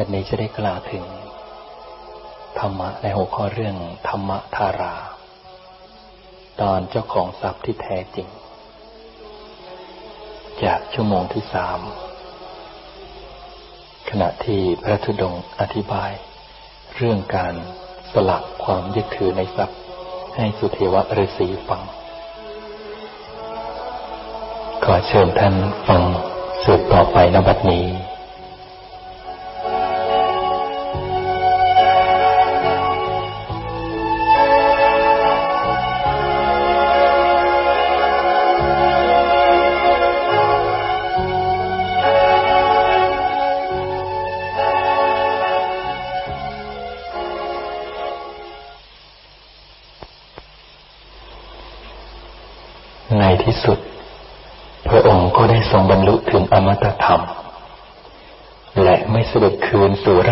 วันนี้จะได้กล่าวถึง ธรรมะในหัวข้อเรื่องธรรมะธารา ตอนเจ้าของทรัพย์ที่แท้จริง จากชั่วโมงที่สามขณะที่พระธุดงค์อธิบาย เรื่องการสลักความยึดถือในทรัพย์ให้สุเทวะฤาษีฟัง ขอเชิญท่านฟังสืบต่อไปนบัดนี้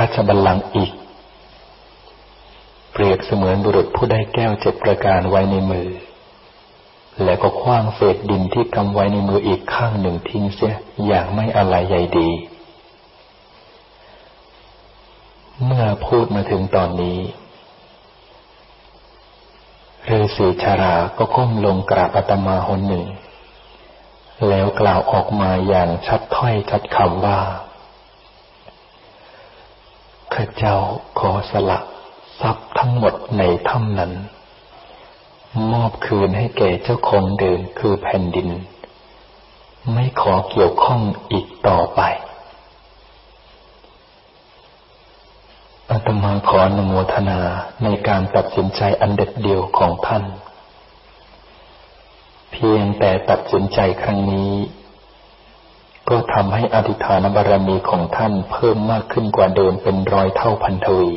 ราชบัลลังก์อีก เปรียบเสมือนบุรุษผู้ได้แก้วเจ็ดประการไว้ในมือ และก็คว้างเศษดินที่กำไว้ในมืออีกข้างหนึ่งทิ้งเสียอย่างไม่อะไรใหญ่ดี เมื่อพูดมาถึงตอนนี้ฤาษีชาราก็ก้มลงกราบอาตมาหนหนึ่ง แล้วกล่าวออกมาอย่างชัดถ้อยชัดคำว่า เจ้าขอสละทรัพย์ทั้งหมดในถ้ำนั้น มอบคืนให้แก่เจ้าของเดิมคือแผ่นดิน ไม่ขอเกี่ยวข้องอีกต่อไปอาตมาขออนุโมทนาในการตัดสินใจอันเด็ดเดียวของท่าน เพียงแต่ตัดสินใจครั้งนี้ ก็ทำให้อธิฐานบารมีของท่านเพิ่มมากขึ้นกว่าเดิมเป็นร้อยเท่าพันทวี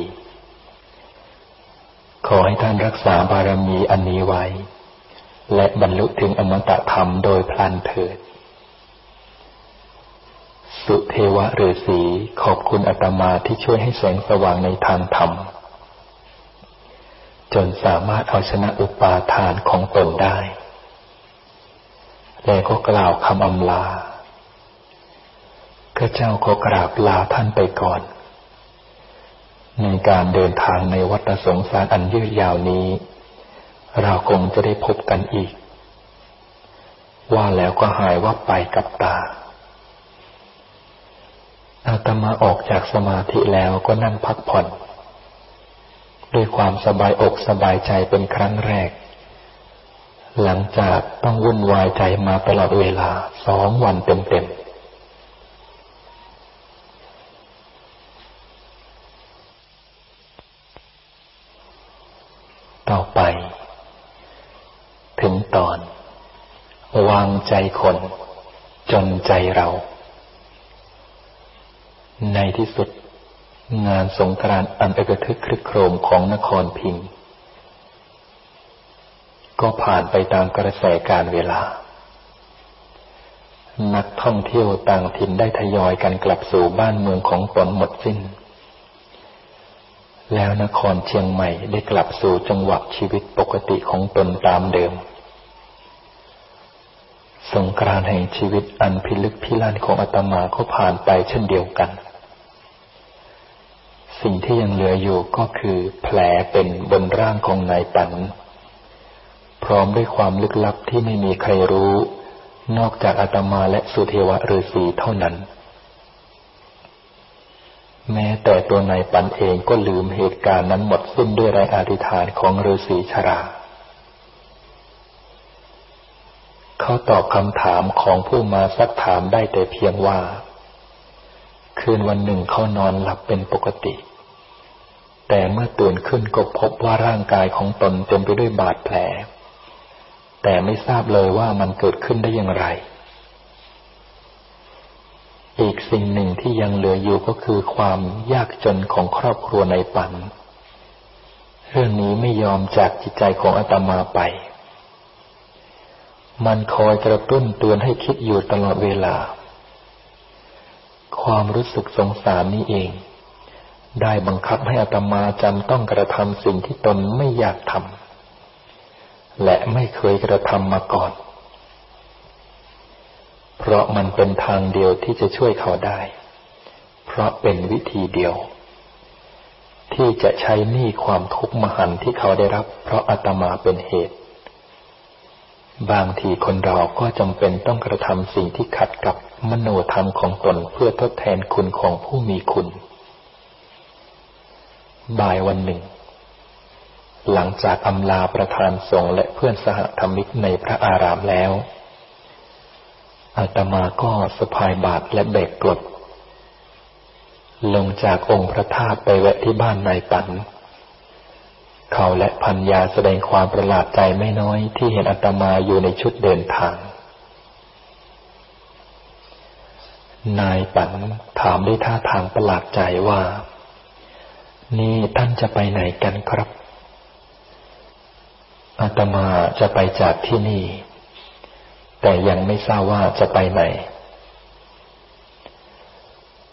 ขอให้ท่านรักษาบารมีอันนี้ไว้ และบรรลุถึงอมตะธรรมโดยพลันเถิด สุเทวะฤาษีขอบคุณอาตมาที่ช่วยให้แสงสว่างในทางธรรม จนสามารถเอาชนะอุปาทานของตนได้ และก็กล่าวคำอำลา ข้าเจ้าขอกราบลาท่านไปก่อน ในการเดินทางในวัฏสงสารอันยืดยาวนี้ เราคงจะได้พบกันอีก ว่าแล้วก็หายว่าไปกับตาอาตมาออกจากสมาธิแล้วก็นั่งพักผ่อน ด้วยความสบายอกสบายใจเป็นครั้งแรก หลังจากต้องวุ่นวายใจมาตลอดเวลาสองวันเต็มๆ ต่อไป ถึงตอน วางใจคนจนใจเรา ในที่สุด งานสงกรานต์อันเอกทึกครึกโครมของนครพิงก็ผ่านไปตามกระแสการเวลา นักท่องเที่ยวต่างถิ่นได้ทยอยกันกลับสู่บ้านเมืองของตนหมดสิ้น แล้วนครเชียงใหม่ได้กลับสู่จังหวะชีวิตปกติของตนตามเดิม สงกรานแห่งชีวิตอันพิลึกพิลั่นของอาตมาก็ผ่านไปเช่นเดียวกัน สิ่งที่ยังเหลืออยู่ก็คือแผลเป็นบนร่างของนายปัน พร้อมด้วยความลึกลับที่ไม่มีใครรู้ นอกจากอาตมาและสุเทวะฤาษีเท่านั้น แม้แต่ตัวนายปันเองก็ลืมเหตุการณ์นั้นหมดสิ้นด้วยแรงอธิษฐานของฤาษีชรา เขาตอบคำถามของผู้มาซักถามได้แต่เพียงว่า คืนวันหนึ่งเขานอนหลับเป็นปกติ แต่เมื่อตื่นขึ้นก็พบว่าร่างกายของตนเต็มไปด้วยบาดแผล แต่ไม่ทราบเลยว่ามันเกิดขึ้นได้อย่างไร อีกสิ่งหนึ่งที่ยังเหลืออยู่ก็คือความยากจนของครอบครัวในปัน เรื่องนี้ไม่ยอมจากจิตใจของอาตมาไป มันคอยกระตุ้นเตือนให้คิดอยู่ตลอดเวลา ความรู้สึกสงสารนี้เอง ได้บังคับให้อัตมาจำต้องกระทำสิ่งที่ตนไม่อยากทำและไม่เคยกระทำมาก่อน เพราะมันเป็นทางเดียวที่จะช่วยเขาได้ เพราะเป็นวิธีเดียว ที่จะใช้หนี้ความทุกข์มหันที่เขาได้รับ เพราะอาตมาเป็นเหตุ บางทีคนเราก็จำเป็นต้องกระทำสิ่งที่ขัดกับมโนธรรมของตนเพื่อทดแทนคุณของผู้มีคุณ บ่ายวันหนึ่ง หลังจากอำลาประธานสงฆ์และเพื่อนสหธรรมิกในพระอารามแล้ว อาตมาก็สะพายบาทและเบกกรดลงจากองค์พระธาตุไปแวะที่บ้านนายปันเขาและพันยาแสดงความประหลาดใจไม่น้อยที่เห็นอาตมาอยู่ในชุดเดินทาง นายปันถามด้วยท่าทางประหลาดใจว่า นี่ท่านจะไปไหนกันครับอาตมาจะไปจากที่นี่ แต่ยังไม่ทราบว่าจะไปไหน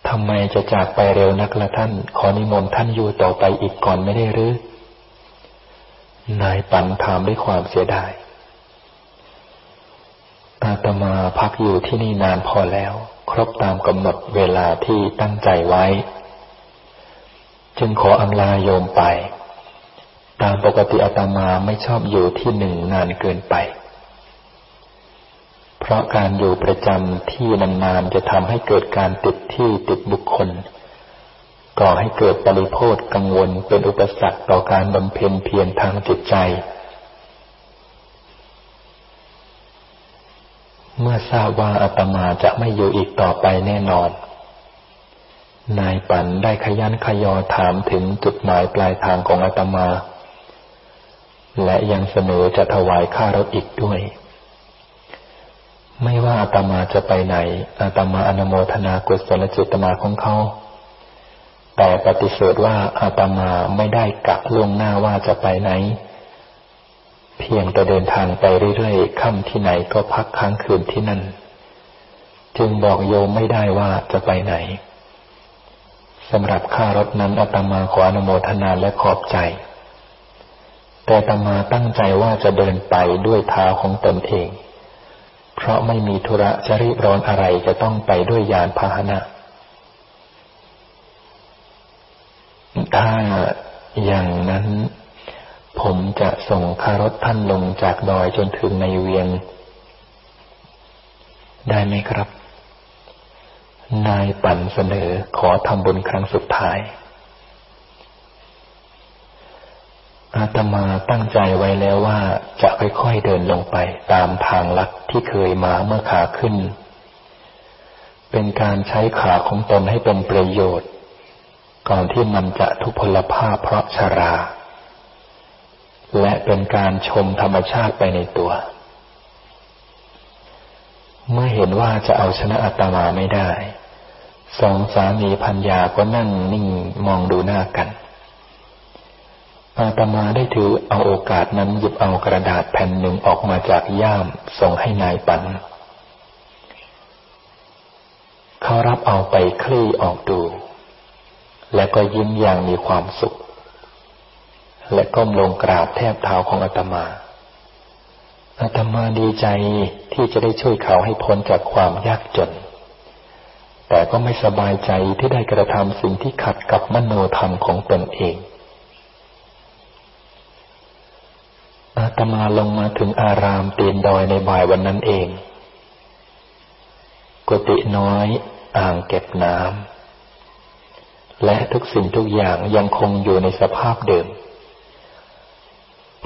ทำไมจะจากไปเร็วนักละท่าน ขอนิมนต์ท่านอยู่ต่อไปอีกก่อนไม่ได้หรือ นายปันถามด้วยความเสียดายอาตมาพักอยู่ที่นี่นานพอแล้ว ครบตามกำหนดเวลาที่ตั้งใจไว้ จึงขออำลาโยมไป ตามปกติอาตมาไม่ชอบอยู่ที่หนึ่งนานเกินไป เพราะการอยู่ประจำที่นานๆจะทำให้เกิดการติดที่ติดบุคคล ก่อให้เกิดปริโภทกังวลเป็นอุปสรรคต่อการบำเพ็ญเพียรทางจิตใจ เมื่อทราบว่าอาตมาจะไม่อยู่อีกต่อไปแน่นอน นายปันได้ขยันขยอถามถึงจุดหมายปลายทางของอาตมา และยังเสนอจะถวายค่ารถอีกด้วย ไม่ว่าอาตมาจะไปไหนอาตมาอนโมทนากุศลจิตนาของเขา แต่ปฏิเสธว่าอาตมาไม่ได้กะล่วงหน้าว่าจะไปไหน เพียงแต่เดินทางไปเรื่อยๆค่ำที่ไหนก็พักค้างคืนที่นั่น จึงบอกโยมไม่ได้ว่าจะไปไหนสำหรับค่ารถนั้นอาตมาขออนุโมทนาและขอบใจ แต่ตมาตั้งใจว่าจะเดินไปด้วยเท้าของตนเอง เพราะไม่มีธุระจะรีบร้อนอะไรจะต้องไปด้วยยานพาหนะ ถ้าอย่างนั้นผมจะส่งคารถท่านลงจากดอยจนถึงในเวียง ได้ไหมครับ นายปั่นเสนอขอทำบุญครั้งสุดท้าย อาตมาตั้งใจไว้แล้วว่าจะค่อยๆเดินลงไปตามทางลัดที่เคยมาเมื่อขาขึ้น เป็นการใช้ขาของตนให้เป็นประโยชน์ ก่อนที่มันจะทุพพลภาพเพราะชารา และเป็นการชมธรรมชาติไปในตัว เมื่อเห็นว่าจะเอาชนะอาตมาไม่ได้ สองสามีพัญญาก็นั่งนิ่งมองดูหน้ากัน อาตมาได้ถือเอาโอกาสนั้นหยิบเอากระดาษแผ่นหนึ่งออกมาจากย่ามส่งให้นายปันเขารับเอาไปคลี่ออกดู และก็ยิ้มอย่างมีความสุข และก้มลงกราบแทบเท้าของอาตมาอาตมาดีใจที่จะได้ช่วยเขาให้พ้นจากความยากจน แต่ก็ไม่สบายใจที่ได้กระทำสิ่งที่ขัดกับมโนธรรมของตนเอง อาตมาลงมาถึงอารามตีนดอยในบ่ายวันนั้นเอง กุฏิน้อยอ่างเก็บน้ำและทุกสิ่งทุกอย่างยังคงอยู่ในสภาพเดิม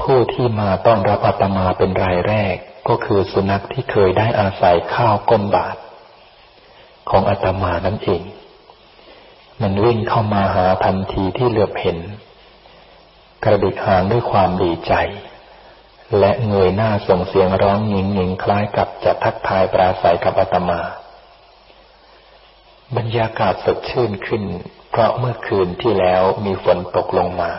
ผู้ที่มาต้อนรับอาตมาเป็นรายแรกก็คือสุนัขที่เคยได้อาศัยข้าวก้นบาท ของอาตมานั่นเอง มันวิ่งเข้ามาหาทันทีที่เหลือบเห็น กระดิกหางด้วยความดีใจ และเงยหน้าส่งเสียงร้องหงิงหงิงคล้ายกับจะทักทายปราศัยกับอาตมา บรรยากาศสดชื่นขึ้น เพราะเมื่อคืนที่แล้วมีฝนตกลงมา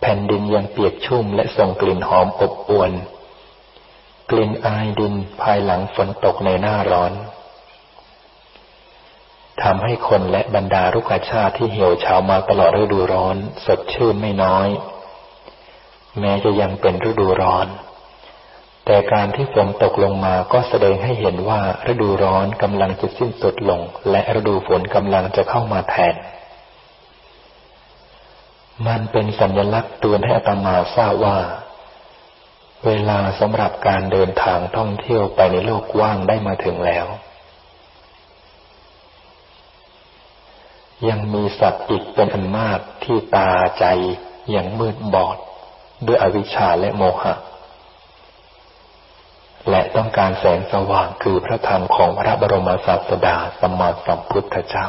แผ่นดินยังเปียกชุ่มและส่งกลิ่นหอมอบอวนกลิ่นอายดินภายหลังฝนตกในหน้าร้อนทำให้คนและบรรดารุกชาติที่เหี่ยวเฉามาตลอดฤดูร้อน สดชื่นไม่น้อย แม้จะยังเป็นฤดูร้อน แต่การที่ฝนตกลงมาก็แสดงให้เห็นว่าฤดูร้อนกำลังจะสิ้นสุดลง และฤดูฝนกำลังจะเข้ามาแทน มันเป็นสัญลักษณ์เตือนให้อาตมาทราบว่า เวลาสำหรับการเดินทางท่องเที่ยวไปในโลกกว้างได้มาถึงแล้วยังมีสัตว์อีกเป็นอันมากที่ตาใจยังมืดบอด ด้วยอวิชชาและโมหะ และต้องการแสงสว่างคือพระธรรมของพระบรมศาสดาสมมาสัมพุทธเจ้า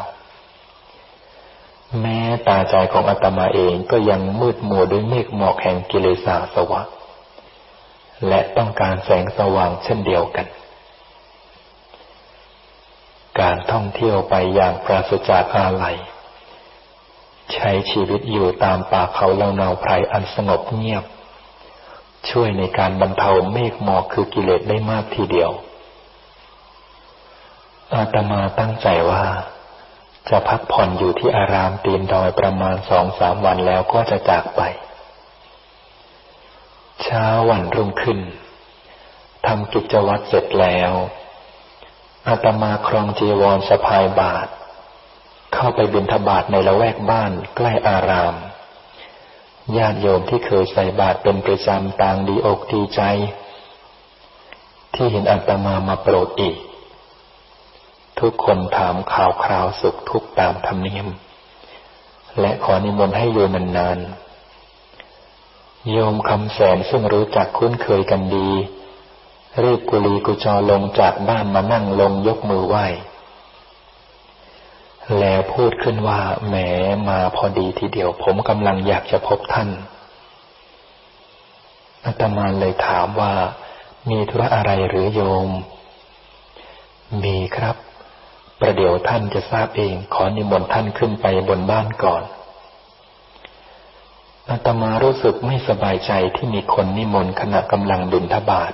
แม้ตาใจของอาตมาเองก็ยังมืดมัวด้วยเมฆหมอกแห่งกิเลสาสวะ และต้องการแสงสว่างเช่นเดียวกัน การท่องเที่ยวไปอย่างปราศจากอาลัย ใช้ชีวิตอยู่ตามป่าเขาเล่านาไพรอันสงบเงียบ ช่วยในการบรรเทาเมฆหมอกคือกิเลสได้มากทีเดียว อาตมาตั้งใจว่า จะพักผ่อนอยู่ที่อารามตีนดอยประมาณสองสามวันแล้วก็จะจากไป เช้าวันรุ่งขึ้นทำกิจวัตรเสร็จแล้วอาตมาครองจีวรสะพายบาท เข้าไปบิณฑบาตในละแวกบ้านใกล้อาราม ญาติโยมที่เคยใส่บาตรเป็นประจำต่างดีอกดีใจ ที่เห็นอัตมามาโปรดอีก ทุกคนถามข่าวคราวสุขทุกตามธรรมเนียม และขอนิมนต์ให้อยู่นานๆโยมคำแสนซึ่งรู้จักคุ้นเคยกันดีรีบกุลีกุจอลงจากบ้านมานั่งลงยกมือไหว้ แล้วพูดขึ้นว่าแหมมาพอดีทีเดียว ผมกำลังอยากจะพบท่านอาตมาเลยถามว่า มีธุระอะไรหรือโยม มีครับ ประเดี๋ยวท่านจะทราบเอง ขอนิมนต์ท่านขึ้นไปบนบ้านก่อนอาตมารู้สึกไม่สบายใจที่มีคนนิมนต์ขณะกำลังบินทบาท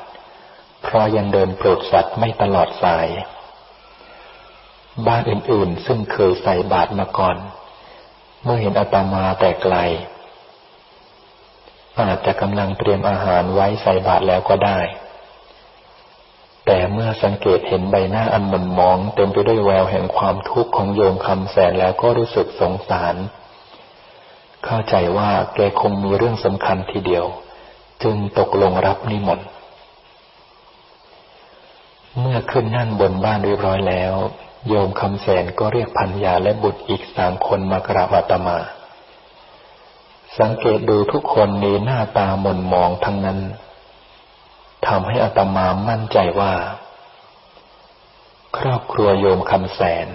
เพราะยังเดินโปรดสัตว์ไม่ตลอดสาย บ้านอื่นๆ ซึ่งเคยใส่บาตรมาก่อน เมื่อเห็นอาตมาแต่ไกล อาจจะกำลังเตรียมอาหารไว้ใส่บาตรแล้วก็ได้ แต่เมื่อสังเกตเห็นใบหน้าอันหม่นมอง เต็มไปด้วยแววแห่งความทุกข์ของโยมคำแสนแล้วก็รู้สึกสงสาร เข้าใจว่าแกคงมีเรื่องสำคัญทีเดียว จึงตกลงรับนิมนต์เมื่อขึ้นนั่งบนบ้านเรียบร้อยแล้ว โยมคำแสนก็เรียกพันยาและบุตรอีกสามคนมากราบอาตมา สังเกตดูทุกคนมีหน้าตาหม่นมองทั้งนั้นทำให้อาตมามั่นใจว่า ครอบครัวโยมคำแสน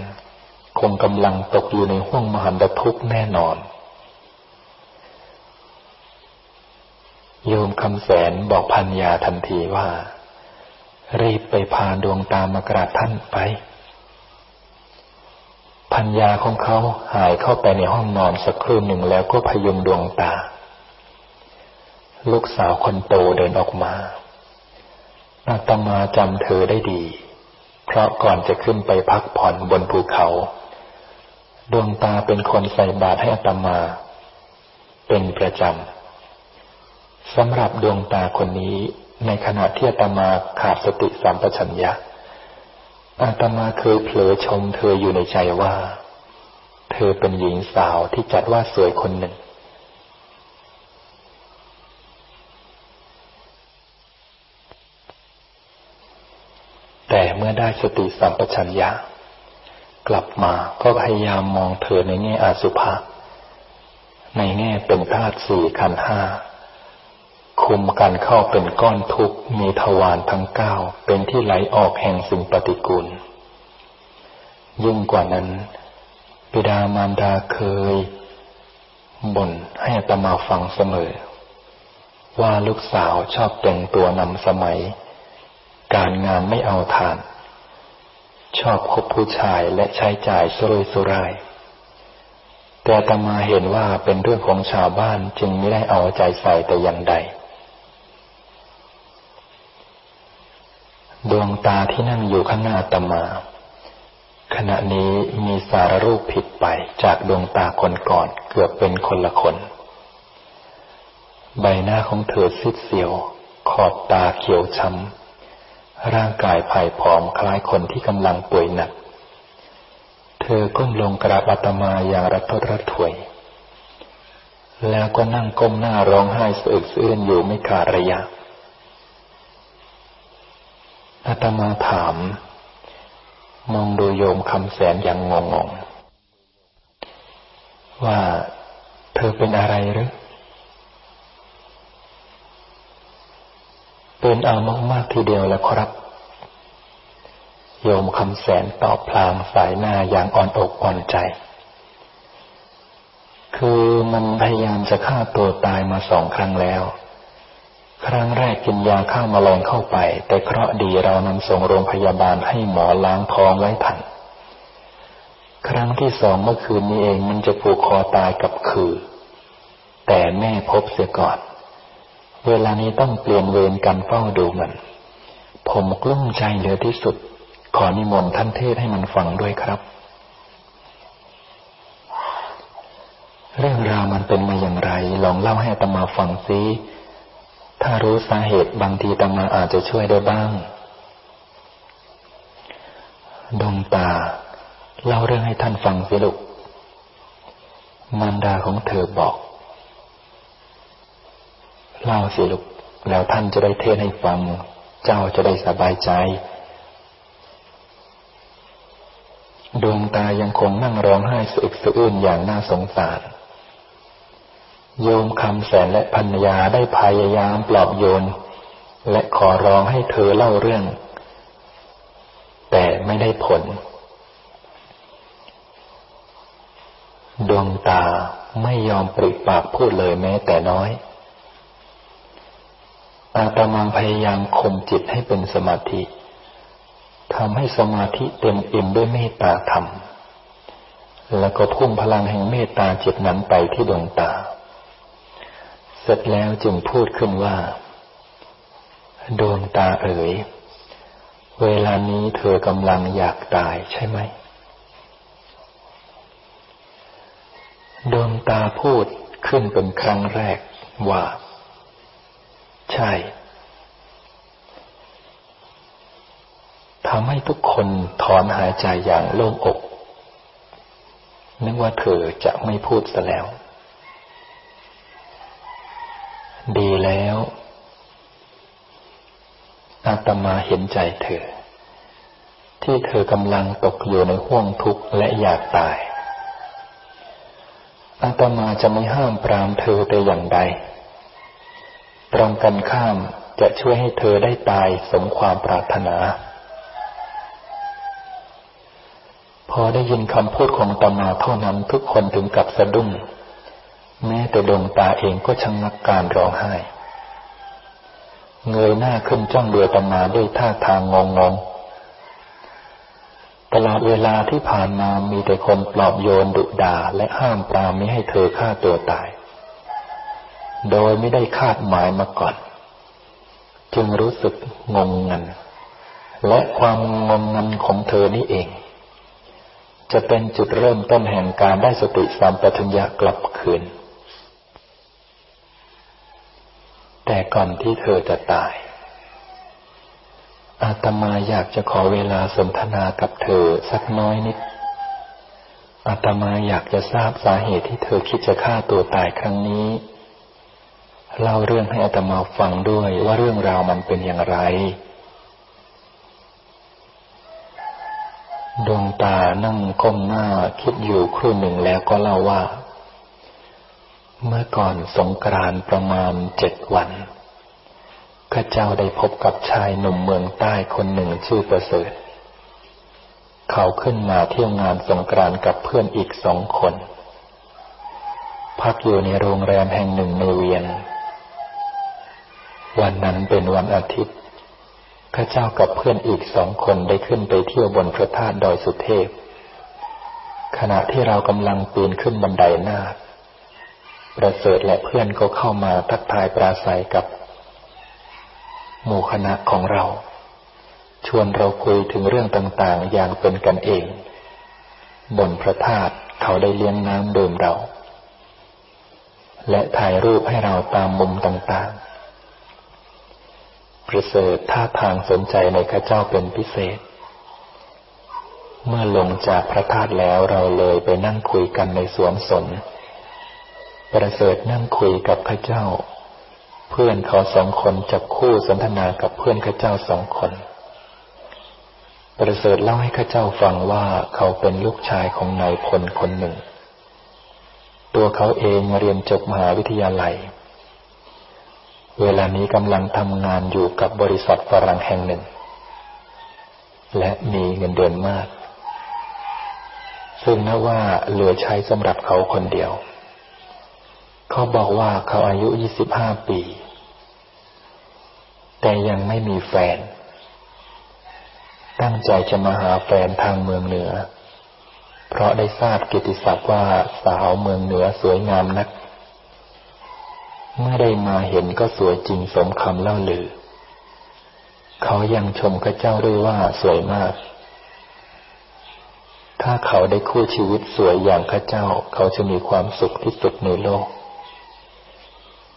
คงกำลังตกอยู่ในห้วงมหันตทุกข์แน่นอน โยมคำแสนบอกพันยาทันทีว่า รีบไปพาดวงตามากราบท่านไป พัญญาของเขาหายเข้าไปในห้องนอนสักครู่หนึ่งแล้วก็พยุงดวงตา ลูกสาวคนโตเดินออกมาอาตมาจำเธอได้ดี เพราะก่อนจะขึ้นไปพักผ่อนบนภูเขา ดวงตาเป็นคนใส่บาตรให้อาตมา เป็นประจำสำหรับดวงตาคนนี้ในขณะที่อาตมาขาดสติสัมปชัญญะ อาตมาเคยเผลอชมเธออยู่ในใจว่า เธอเป็นหญิงสาวที่จัดว่าสวยคนหนึ่ง แต่เมื่อได้สติสัมปชัญญะ กลับมาก็พยายามมองเธอในแง่อาสุภะในแง่เป็นธาตุสี่ขันห้า คุมกันเข้าเป็นก้อนทุกข์มีทวารทั้งเก้าเป็นที่ไหลออกแห่งสิ่งปฏิกูล ยิ่งกว่านั้นบิดามารดาเคยบ่นให้ตมาฟังเสมอ ว่าลูกสาวชอบแต่งตัวนำสมัย การงานไม่เอาทาน ชอบคบผู้ชายและใช้จ่ายสุรุ่ยสุร่ายแต่ตมาเห็นว่าเป็นเรื่องของชาวบ้านจึงไม่ได้เอาใจใส่แต่อย่างใด ดวงตาที่นั่งอยู่ข้างหน้าตมา ขณะนี้มีสารรูปผิดไปจากดวงตาคนก่อนเกือบเป็นคนละคน ใบหน้าของเธอซีดเสียว ขอบตาเขียวช้ำ ร่างกายผายผอมคล้ายคนที่กำลังป่วยหนัก เธอก้มลงกราบอาตมาอย่างระทดระถวย แล้วก็นั่งก้มหน้าร้องไห้สะอึกสะอื้นอยู่ไม่ขาดระยะ อาตมาถาม มองดูโยมคำแสนอย่างงงงว่าเธอเป็นอะไรหรือ เป็นเอามากๆทีเดียวแล้วครับ โยมคำแสนตอบพลางสายหน้าอย่างอ่อนอกอ่อนใจ คือมันพยายามจะฆ่าตัวตายมาสองครั้งแล้ว ครั้งแรกกินยาฆ่ามาแมลงเข้าไป แต่เคราะดีเรานำส่งโรงพยาบาลให้หมอล้างท้องไว้ทัน ครั้งที่สองเมื่อคืนนี้เองมันจะผูกคอตายกับคือ แต่แม่พบเสียก่อน เวลานี้ต้องเปลี่ยนเวรกันเฝ้าดูมัน ผมกลุ้มใจเหลือที่สุด ขอนิมนต์ท่านเทศให้มันฟังด้วยครับ เรื่องราวมันเป็นมาอย่างไร ลองเล่าให้ตมาฟังซิ ถ้ารู้สาเหตุบางทีตมาอาจจะช่วยได้บ้าง ดวงตา เล่าเรื่องให้ท่านฟังสิลูกมารดาของเธอบอก เล่าสิลูกแล้วท่านจะได้เทศให้ฟัง เจ้าจะได้สบายใจ ดวงตายังคงนั่งร้องไห้สะอึกสะอื้นอย่างน่าสงสาร โยมคำแสนและพัญญาได้พยายามปลอบโยน และขอร้องให้เธอเล่าเรื่อง แต่ไม่ได้ผล ดวงตาไม่ยอมปริปากพูดเลยแม้แต่น้อย อาตมาพยายามข่มจิตให้เป็นสมาธิทำให้สมาธิเต็มอิ่มด้วยเมตตาธรรม แล้วก็พุ่งพลังแห่งเมตตาจิตนั้นไปที่ดวงตา เสร็จแล้วจึงพูดขึ้นว่าดวงตาเอ๋ย เวลานี้เธอกำลังอยากตายใช่ไหมดวงตาพูดขึ้นเป็นครั้งแรกว่า ใช่ทำให้ทุกคนถอนหายใจอย่างโล่งอก นึกว่าเธอจะไม่พูดซะแล้ว ดีแล้วอาตมาเห็นใจเธอ ที่เธอกำลังตกอยู่ในห่วงทุกข์และอยากตายอาตมาจะไม่ห้ามปรามเธอแต่อย่างใด ตรงกันข้ามจะช่วยให้เธอได้ตายสมความปรารถนา พอได้ยินคำพูดของตมาเท่านั้นทุกคนถึงกับสะดุ้ง แม้แต่ดวงตาเองก็ชะงงักการร้องไห้ เงยหน้าขึ้นจ้องเดือตมาด้วยท่าทางงงงตลอดเวลาที่ผ่านมามีแต่คนปลอบโยนดุด่าและห้ามปรามไม่ให้เธอฆ่าตัวตาย โดยไม่ได้คาดหมายมาก่อน จึงรู้สึกงงงัน และความงงงันของเธอนี่เอง จะเป็นจุดเริ่มต้นแห่งการได้สติสัมปชัญญะกลับคืน แต่ก่อนที่เธอจะตาย อาตมาอยากจะขอเวลาสนทนากับเธอสักน้อยนิด อาตมาอยากจะทราบสาเหตุที่เธอคิดจะฆ่าตัวตายครั้งนี้ เล่าเรื่องให้อาตมาฟังด้วยว่าเรื่องราวมันเป็นอย่างไร ดวงตานั่งก้มหน้าคิดอยู่ครู่หนึ่งแล้วก็เล่าว่า เมื่อก่อนสงกรานประมาณเจ็ดวันข้าเจ้าได้พบกับชายหนุ่มเมืองใต้คนหนึ่งชื่อประเสริฐ เขาขึ้นมาเที่ยวงานสงกรานกับเพื่อนอีกสองคน พักอยู่ในโรงแรมแห่งหนึ่งในเวียงวันนั้นเป็นวันอาทิตย์ข้าเจ้ากับเพื่อนอีกสองคนได้ขึ้นไปเที่ยวบนพระธาตุดอยสุเทพ ขณะที่เรากำลังปีนขึ้นบันไดน้า ประเสริฐและเพื่อนก็เข้ามาทักทายปราศัยกับหมู่คณะของเรา ชวนเราคุยถึงเรื่องต่างๆ อย่างเป็นกันเอง บนพระธาตุเขาได้เลี้ยงน้ำดื่มเรา และถ่ายรูปให้เราตามมุมต่างๆ ประเสริฐท่าทางสนใจในข้าเจ้าเป็นพิเศษ เมื่อลงจากพระธาตุแล้วเราเลยไปนั่งคุยกันในสวนสน ประเสริฐนั่งคุยกับข้าเจ้า เพื่อนเขาสองคนจับคู่สนทนากับเพื่อนข้าเจ้าสองคน ประเสริฐเล่าให้ข้าเจ้าฟังว่าเขาเป็นลูกชายของนายพลคนหนึ่ง ตัวเขาเองเรียนจบมหาวิทยาลัย เวลานี้กำลังทำงานอยู่กับบริษัทฝรั่งแห่งหนึ่ง และมีเงินเดือนมาก ซึ่งนับว่าเหลือใช้สำหรับเขาคนเดียว เขาบอกว่าเขาอายุ25ปี แต่ยังไม่มีแฟน ตั้งใจจะมาหาแฟนทางเมืองเหนือ เพราะได้ทราบกิติศัพท์ว่าสาวเมืองเหนือสวยงามนัก เมื่อได้มาเห็นก็สวยจริงสมคำเล่าลือ เขายังชมข้าเจ้าด้วยว่าสวยมากถ้าเขาได้คู่ชีวิตสวยอย่างข้าเจ้า เขาจะมีความสุขที่สุดในโลก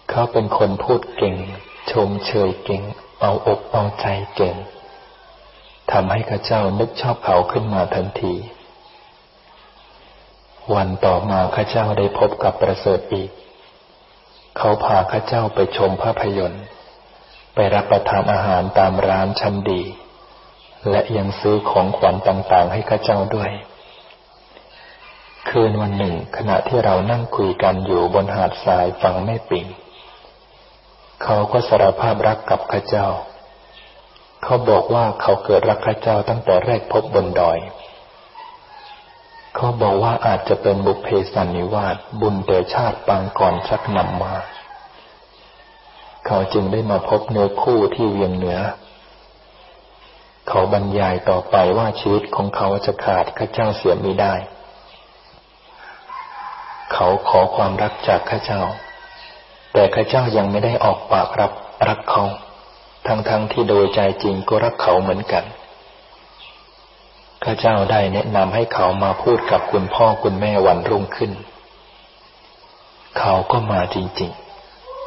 เขาเป็นคนพูดเก่ง ชมเชยเก่ง เอาอกเอาใจเก่งทำให้ข้าเจ้านึกชอบเขาขึ้นมาทันที วันต่อมาข้าเจ้าได้พบกับประเสริฐอีก เขาพาข้าเจ้าไปชมภาพยนตร์ ไปรับประทานอาหารตามร้านชั้นดี และยังซื้อของขวัญต่างๆ ให้ข้าเจ้าด้วย คืนวันหนึ่งขณะที่เรานั่งคุยกันอยู่บนหาดทรายฝั่งแม่ปิง เขาก็สารภาพรักกับข้าเจ้า เขาบอกว่าเขาเกิดรักข้าเจ้าตั้งแต่แรกพบบนดอย เขาบอกว่าอาจจะเป็นบุพเพสันนิวาสบุญแต่ชาติปางก่อนชักนำมา เขาจึงได้มาพบเนื้อคู่ที่เวียงเหนือ เขาบรรยายต่อไปว่าชีวิตของเขาจะขาดข้าเจ้าเสียไม่ได้ เขาขอความรักจากข้าเจ้า แต่ข้าเจ้ายังไม่ได้ออกปากรับรักเขา ทั้งๆทที่โดยใจจริงก็รักเขาเหมือนกันข้าเจ้าได้แนะนำให้เขามาพูดกับคุณพ่อคุณแม่วันรุ่งขึ้น เขาก็มาจริง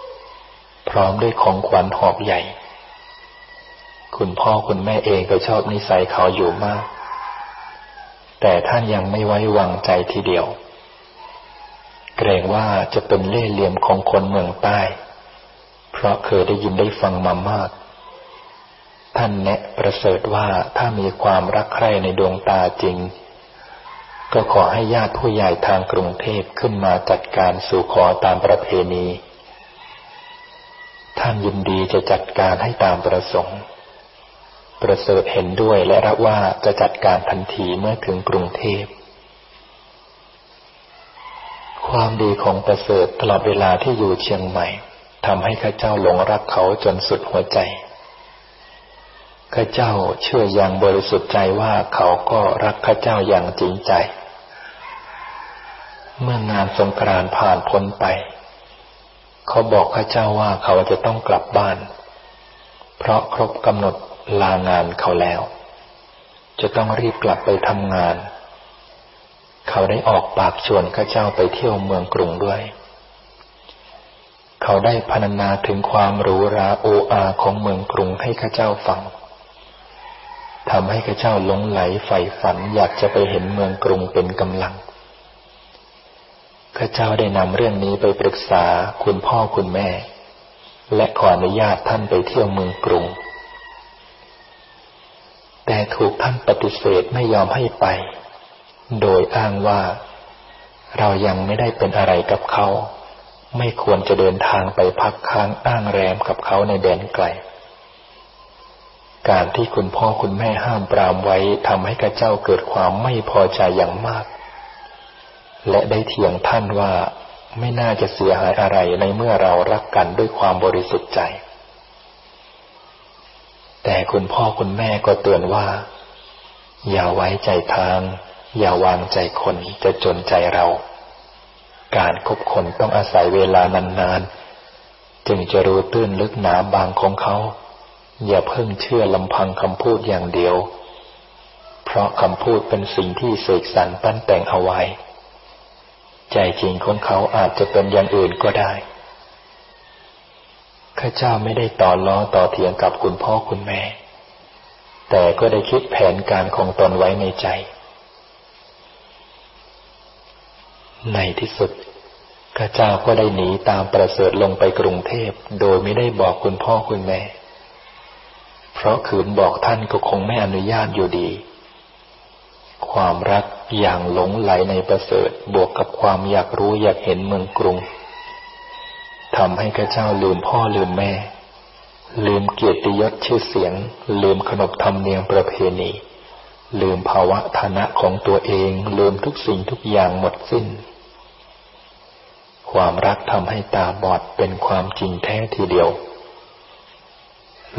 ๆ พร้อมด้วยของขวัญหอบใหญ่ คุณพ่อคุณแม่เองก็ชอบนิสัยเขาอยู่มาก แต่ท่านยังไม่ไว้วางใจทีเดียว เกรงว่าจะเป็นเล่ห์เหลี่ยมของคนเมืองใต้ เพราะเคยได้ยินได้ฟังมามาก ท่านแนะประเสริฐว่าถ้ามีความรักใคร่ในดวงตาจริง ก็ขอให้ญาติผู้ใหญ่ทางกรุงเทพขึ้นมาจัดการสู่ขอตามประเพณี ท่านยินดีจะจัดการให้ตามประสงค์ ประเสริฐเห็นด้วยและรับว่าจะจัดการทันทีเมื่อถึงกรุงเทพ ความดีของประเสริฐตลอดเวลาที่อยู่เชียงใหม่ทำให้ข้าเจ้าหลงรักเขาจนสุดหัวใจข้าเจ้าเชื่ออย่างบริสุทธิ์ใจว่าเขาก็รักข้าเจ้าอย่างจริงใจ เมื่องานสงกรานต์ผ่านพ้นไป เขาบอกข้าเจ้าว่าเขาจะต้องกลับบ้าน เพราะครบกำหนดลางานเขาแล้ว จะต้องรีบกลับไปทำงาน เขาได้ออกปากชวนข้าเจ้าไปเที่ยวเมืองกรุงด้วย เขาได้พรรณนาถึงความหรูหราโออาของเมืองกรุงให้ข้าเจ้าฟังทำให้ข้าเจ้าหลงไหลใฝ่ฝันอยากจะไปเห็นเมืองกรุงเป็นกำลังข้าเจ้าได้นำเรื่องนี้ไปปรึกษาคุณพ่อคุณแม่ และขออนุญาตท่านไปเที่ยวเมืองกรุง แต่ถูกท่านปฏิเสธไม่ยอมให้ไป โดยอ้างว่า เรายังไม่ได้เป็นอะไรกับเขา ไม่ควรจะเดินทางไปพักค้างอ้างแรมกับเขาในแดนไกล การที่คุณพ่อคุณแม่ห้ามปรามไว้ทำให้ข้าเจ้าเกิดความไม่พอใจอย่างมาก และได้เถียงท่านว่าไม่น่าจะเสียหายอะไรในเมื่อเรารักกันด้วยความบริสุทธิ์ใจ แต่คุณพ่อคุณแม่ก็เตือนว่า อย่าไว้ใจทาง อย่าวางใจคนจะจนใจเรา การคบคนต้องอาศัยเวลานานๆ จึงจะรู้ตื้นลึกหนาบางของเขา อย่าเพิ่งเชื่อลำพังคำพูดอย่างเดียว เพราะคำพูดเป็นสิ่งที่เสกสรรปั้นแต่งเอาไว้ ใจจริงของเขาอาจจะเป็นอย่างอื่นก็ได้ ข้าเจ้าไม่ได้ต่อล้อต่อเถียงกับคุณพ่อคุณแม่ แต่ก็ได้คิดแผนการของตนไว้ในใจ ในที่สุดข้าเจ้าก็ได้หนีตามประเสริฐลงไปกรุงเทพ โดยไม่ได้บอกคุณพ่อคุณแม่ เพราะขืนบอกท่านก็คงไม่อนุญาตอยู่ดี ความรักอย่างหลงไหลในประเสริฐบวกกับความอยากรู้อยากเห็นเมืองกรุงทำให้ข้าเจ้าลืมพ่อลืมแม่ ลืมเกียรติยศชื่อเสียง ลืมขนบธรรมเนียมประเพณี ลืมภาวะฐานะของตัวเอง ลืมทุกสิ่งทุกอย่างหมดสิ้น ความรักทำให้ตาบอดเป็นความจริงแท้ทีเดียว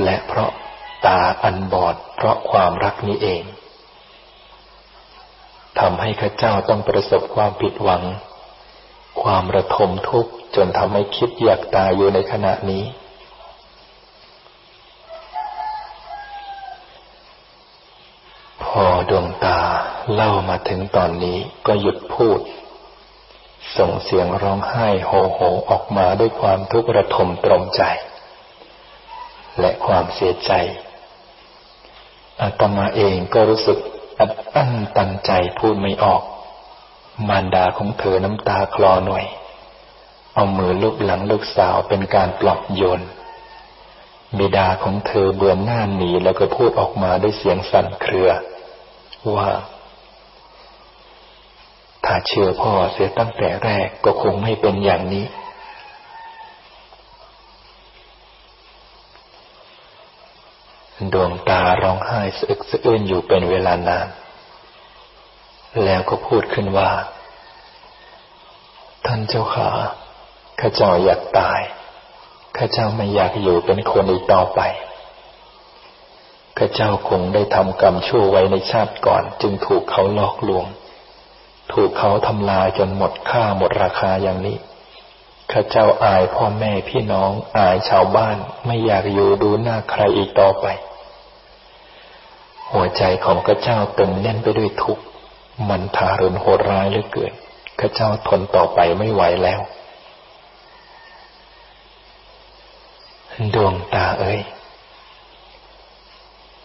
และเพราะตาอันบอดเพราะความรักนี้เองทำให้ข้าเจ้าต้องประสบความผิดหวัง ความระทมทุกข์จนทำให้คิดอยากตายอยู่ในขณะนี้ พอดวงตาเล่ามาถึงตอนนี้ก็หยุดพูด ส่งเสียงร้องไห้โฮโหออกมาด้วยความทุกข์ระทมตรมใจ และความเสียใจอาตมาเองก็รู้สึกอัดอั้นตันใจพูดไม่ออก มารดาของเธอน้ำตาคลอหน่อยเอามือลูบหลังลูกสาวเป็นการปลอบโยนบิดาของเธอเบือนหน้าหนีแล้วก็พูดออกมาด้วยเสียงสั่นเครือ ว่า ถ้าเชื่อพ่อเสียตั้งแต่แรกก็คงไม่เป็นอย่างนี้ ดวงตาร้องไห้สะอึกสะอื้นอยู่เป็นเวลานาน แล้วก็พูดขึ้นว่า ท่านเจ้าขาข้าเจ้าอยากตาย ข้าเจ้าไม่อยากอยู่เป็นคนอีกต่อไป ข้าเจ้าคงได้ทำกรรมชั่วไว้ในชาติก่อน จึงถูกเขาหลอกลวง ถูกเขาทำลายจนหมดค่าหมดราคาอย่างนี้ข้าเจ้าอายพ่อแม่พี่น้องอายชาวบ้านไม่อยากอยู่ดูหน้าใครอีกต่อไป หัวใจของข้าเจ้าเตึงแน่นไปด้วยทุกข์มันทารุณโหดร้ายเหลือเกินข้าเจ้าทนต่อไปไม่ไหวแล้ว ดวงตาเอ้ย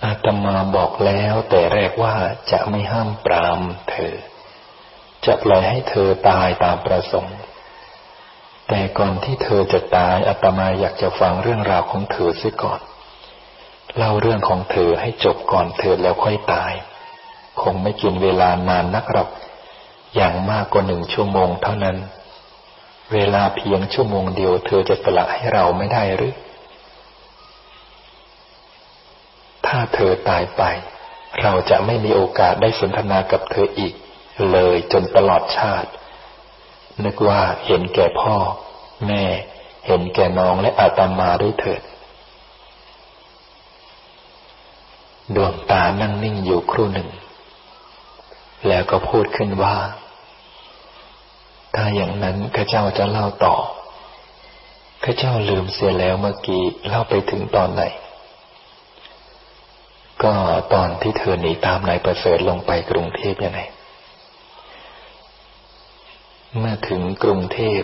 อาตมาบอกแล้วแต่แรกว่าจะไม่ห้ามปรามเธอ จะปล่อยให้เธอตายตามประสงค์ แต่ก่อนที่เธอจะตายอาตมาอยากจะฟังเรื่องราวของเธอเสียก่อน เล่าเรื่องของเธอให้จบก่อนเธอแล้วค่อยตาย คงไม่กินเวลานานนักหรอก อย่างมากกว่าหนึ่งชั่วโมงเท่านั้น เวลาเพียงชั่วโมงเดียวเธอจะสละให้เราไม่ได้หรือ ถ้าเธอตายไป เราจะไม่มีโอกาสได้สนทนากับเธออีก เลยจนตลอดชาติ นึกว่าเห็นแก่พ่อ แม่ เห็นแก่น้องและอาตมาด้วยเถิด ดวงตานั่งนิ่งอยู่ครู่หนึ่ง แล้วก็พูดขึ้นว่า ถ้าอย่างนั้นข้าเจ้าจะเล่าต่อข้าเจ้าลืมเสียแล้วเมื่อกี้เล่าไปถึงตอนไหน ก็ตอนที่เธอหนีตามนายประเสริฐลงไปกรุงเทพยังไงเมื่อถึงกรุงเทพ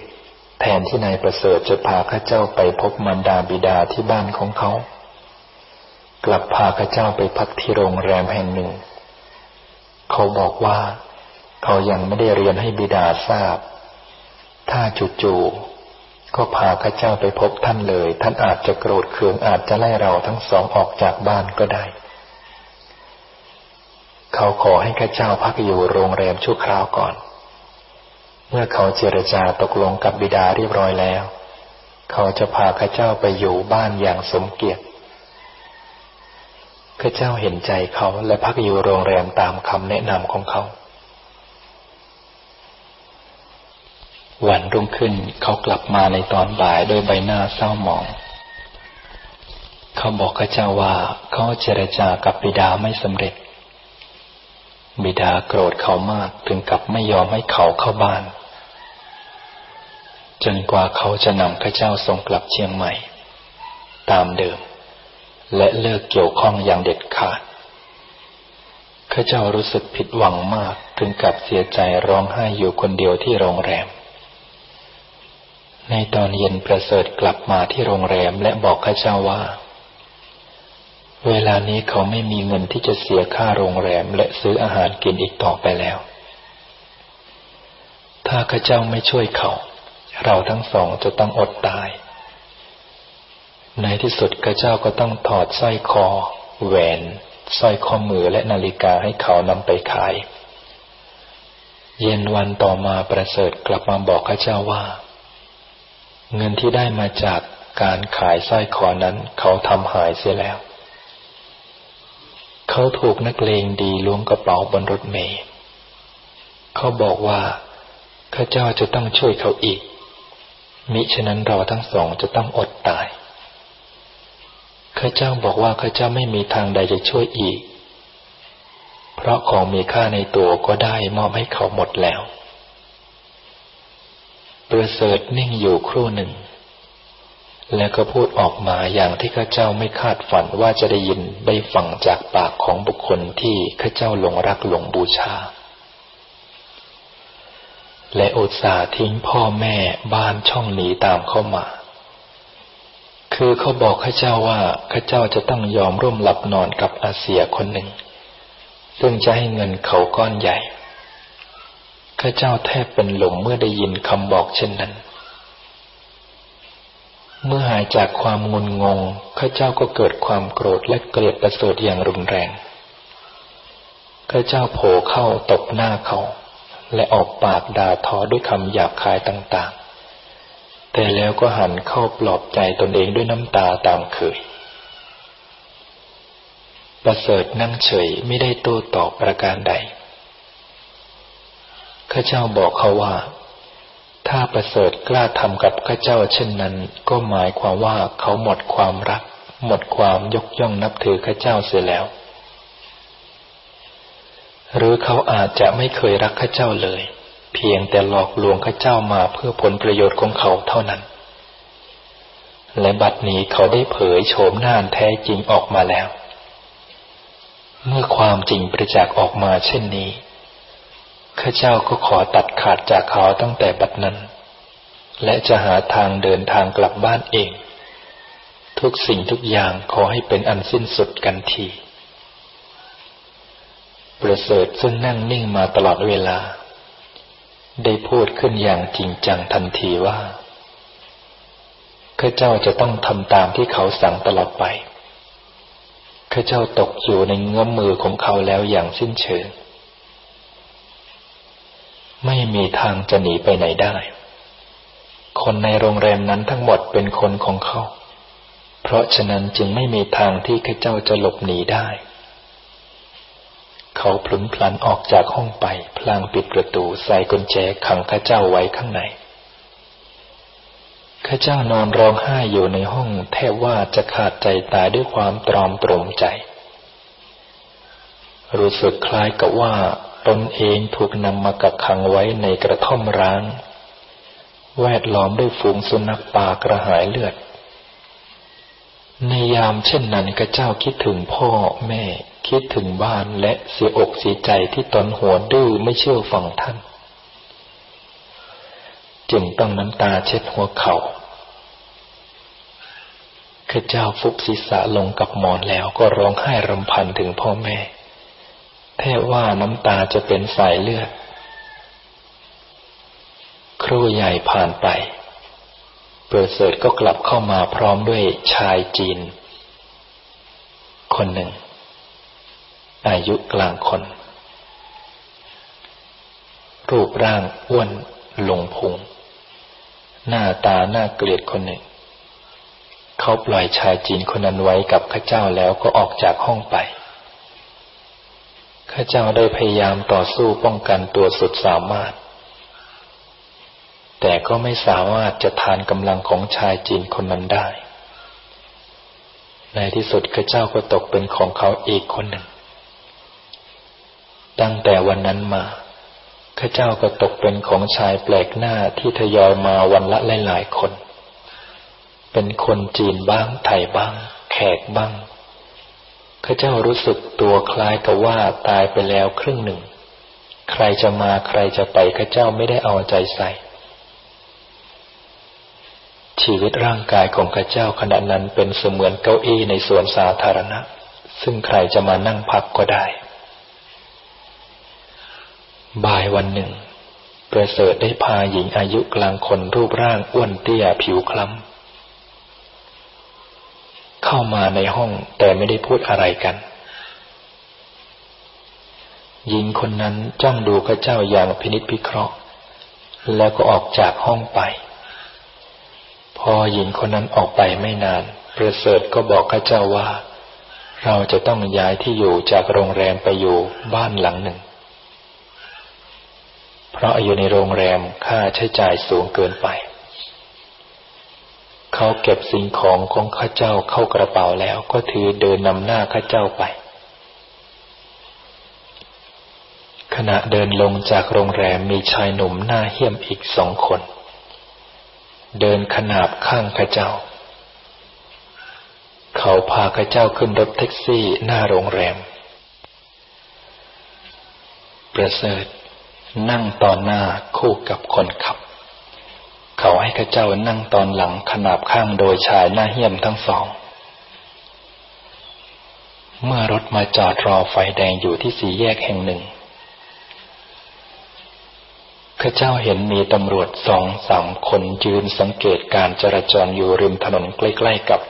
แทนที่นายประเสริฐจะพาข้าเจ้าไปพบมารดาบิดาที่บ้านของเขา กลับพาข้าเจ้าไปพักที่โรงแรมแห่งหนึ่ง เขาบอกว่า เขายังไม่ได้เรียนให้บิดาทราบ ถ้าจู่ๆก็พาข้าเจ้าไปพบท่านเลย ท่านอาจจะโกรธเคืองอาจจะไล่เราทั้งสองออกจากบ้านก็ได้ เขาขอให้ข้าเจ้าพักอยู่โรงแรมชั่วคราวก่อน เมื่อเขาเจรจาตกลงกับบิดาเรียบร้อยแล้ว เขาจะพาข้าเจ้าไปอยู่บ้านอย่างสมเกียรติข้าเจ้าเห็นใจเขาและพักอยู่โรงแรมตามคำแนะนำของเขาวันรุ่งขึ้นเขากลับมาในตอนบ่ายด้วยใบหน้าเศร้าหมอง เขาบอกข้าเจ้าว่าเขาเจรจากับบิดาไม่สำเร็จ บิดาโกรธเขามากถึงกับไม่ยอมให้เขาเข้าบ้าน จนกว่าเขาจะนำข้าเจ้าส่งกลับเชียงใหม่ ตามเดิม และเลิกเกี่ยวข้องอย่างเด็ดขาดข้าเจ้ารู้สึกผิดหวังมากถึงกับเสียใจร้องไห้อยู่คนเดียวที่โรงแรม ในตอนเย็นประเสริฐกลับมาที่โรงแรมและบอกข้าเจ้าว่า เวลานี้เขาไม่มีเงินที่จะเสียค่าโรงแรมและซื้ออาหารกินอีกต่อไปแล้ว ถ้าข้าเจ้าไม่ช่วยเขา เราทั้งสองจะต้องอดตาย ในที่สุดข้าเจ้าก็ต้องถอดสร้อยคอ แหวนสร้อยข้อมือและนาฬิกาให้เขานำไปขาย เย็นวันต่อมาประเสริฐกลับมาบอกข้าเจ้าว่า เงินที่ได้มาจากการขายสร้อยคอนั้นเขาทำหายเสียแล้ว เขาถูกนักเลงดีล้วงกระเป๋าบนรถเมล์เขาบอกว่าข้าเจ้าจะต้องช่วยเขาอีก มิฉะนั้นเราทั้งสองจะต้องอดตาย ข้าเจ้าบอกว่าข้าเจ้าไม่มีทางใดจะช่วยอีก เพราะของมีค่าในตัวก็ได้มอบให้เขาหมดแล้ว ประเสริฐนิ่งอยู่ครู่หนึ่ง แล้วก็พูดออกมาอย่างที่ข้าเจ้าไม่คาดฝันว่าจะได้ยินได้ฟังจากปากของบุคคลที่ข้าเจ้าหลงรักหลงบูชา และอุตส่าห์ทิ้งพ่อแม่บ้านช่องหนีตามเข้ามา คือเขาบอกข้าเจ้าว่าข้าเจ้าจะต้องยอมร่วมหลับนอนกับอาเซียคนหนึ่ง ซึ่งจะให้เงินเขาก้อนใหญ่ข้าเจ้าแทบเป็นหลงเมื่อได้ยินคำบอกเช่นนั้น เมื่อหายจากความงุนงง ข้าเจ้าก็เกิดความโกรธและเกลียดประเสริฐอย่างรุนแรง ข้าเจ้าโผเข้าตบหน้าเขา และออกปากด่าทอด้วยคำหยาบคายต่างๆ แต่แล้วก็หันเข้าปลอบใจตนเองด้วยน้ำตาตามเคย ประเสริฐนั่งเฉยไม่ได้โต้ตอบประการใด ข้าเจ้าบอกเขาว่า ถ้าประเสริฐกล้าทำกับข้าเจ้าเช่นนั้น ก็หมายความว่าเขาหมดความรัก หมดความยกย่องนับถือข้าเจ้าเสียแล้ว หรือเขาอาจจะไม่เคยรักข้าเจ้าเลย เพียงแต่หลอกลวงข้าเจ้ามาเพื่อผลประโยชน์ของเขาเท่านั้น และบัดนี้เขาได้เผยโฉมหน้าแท้จริงออกมาแล้ว เมื่อความจริงประจักษ์ออกมาเช่นนี้ ข้าเจ้าก็ขอตัดขาดจากเขาตั้งแต่บัดนั้น และจะหาทางเดินทางกลับบ้านเอง ทุกสิ่งทุกอย่างขอให้เป็นอันสิ้นสุดกันที ประเสริฐซึ่งนั่งนิ่งมาตลอดเวลา ได้พูดขึ้นอย่างจริงจังทันทีว่าข้าเจ้าจะต้องทำตามที่เขาสั่งตลอดไปข้าเจ้าตกอยู่ในเงื้อมมือของเขาแล้วอย่างสิ้นเชิง ไม่มีทางจะหนีไปไหนได้ คนในโรงแรมนั้นทั้งหมดเป็นคนของเขา เพราะฉะนั้นจึงไม่มีทางที่ข้าเจ้าจะหลบหนีได้ เขาพลุนพลันออกจากห้องไป พลางปิดประตูใส่กุญแจขังข้าเจ้าไว้ข้างในข้าเจ้านอนร้องไห้อยู่ในห้องแทบว่าจะขาดใจตายด้วยความตรอมตรมใจ รู้สึกคล้ายกับว่า ตนเองถูกนำมากักขังไว้ในกระท่อมร้าง แวดล้อมด้วยฝูงสุนัขป่ากระหายเลือด ในยามเช่นนั้นข้าเจ้าคิดถึงพ่อแม่ คิดถึงบ้านและเสียอกเสียใจที่ตนหัวดื้อไม่เชื่อฟังท่าน จึงต้องน้ำตาเช็ดหัวเขา่าข้าเจ้าฟุบศีรษะลงกับหมอนแล้วก็ร้องไห้รำพันถึงพ่อแม่ แทบว่าน้ำตาจะเป็นสายเลือด ครูใหญ่ผ่านไป เปิดเสดก็กลับเข้ามาพร้อมด้วยชายจีน คนหนึ่ง อายุกลางคน รูปร่างอ้วนลงพุง หน้าตาหน้าเกลียดคนหนึ่ง เขาปล่อยชายจีนคนนั้นไว้กับข้าเจ้าแล้วก็ออกจากห้องไป ข้าเจ้าได้พยายามต่อสู้ป้องกันตัวสุดสามารถ แต่ก็ไม่สามารถจะทานกำลังของชายจีนคนนั้นได้ ในที่สุดข้าเจ้าก็ตกเป็นของเขาอีกคนหนึ่ง ตั้งแต่วันนั้นมาข้าเจ้าก็ตกเป็นของชายแปลกหน้าที่ทยอยมาวันละหลายๆคน เป็นคนจีนบ้างไทยบ้าง แขกบ้าง ข้าเจ้ารู้สึกตัวคล้ายกับว่าตายไปแล้วครึ่งหนึ่ง ใครจะมาใครจะไปข้าเจ้าไม่ได้เอาใจใส่ ชีวิตร่างกายของข้าเจ้าขณะนั้นเป็นเสมือนเก้าอี้ในสวนสาธารณะ ซึ่งใครจะมานั่งพักก็ได้ บ่ายวันหนึ่ง ประเสริฐได้พาหญิงอายุกลางคนรูปร่างอ้วนเตี้ยผิวคล้ำ เข้ามาในห้องแต่ไม่ได้พูดอะไรกัน หญิงคนนั้นจ้องดูพระเจ้าอย่างพินิจพิเคราะห์ แล้วก็ออกจากห้องไป พอหญิงคนนั้นออกไปไม่นาน ประเสริฐก็บอกพระเจ้าว่า เราจะต้องย้ายที่อยู่จากโรงแรมไปอยู่บ้านหลังหนึ่ง เพราะอยู่ในโรงแรมค่าใช้จ่ายสูงเกินไป เขาเก็บสิ่งของของข้าเจ้าเข้ากระเป๋าแล้ว ก็ถือเดินนำหน้าข้าเจ้าไป ขณะเดินลงจากโรงแรมมีชายหนุ่มหน้าเหี้ยมอีกสองคน เดินขนาบข้างข้าเจ้า เขาพาข้าเจ้าขึ้นรถแท็กซี่หน้าโรงแรม ประเสริฐนั่งต่อหน้าคู่กับคนขับ เขาให้ข้าเจ้านั่งตอนหลังขนาบข้างโดยชายหน้าเหี้ยมทั้งสอง เมื่อรถมาจอดรอไฟแดงอยู่ที่สี่แยกแห่งหนึ่งข้าเจ้าเห็นมีตำรวจสองสามคนยืนสังเกตการจราจรอยู่ริมถนนใกล้ๆกับ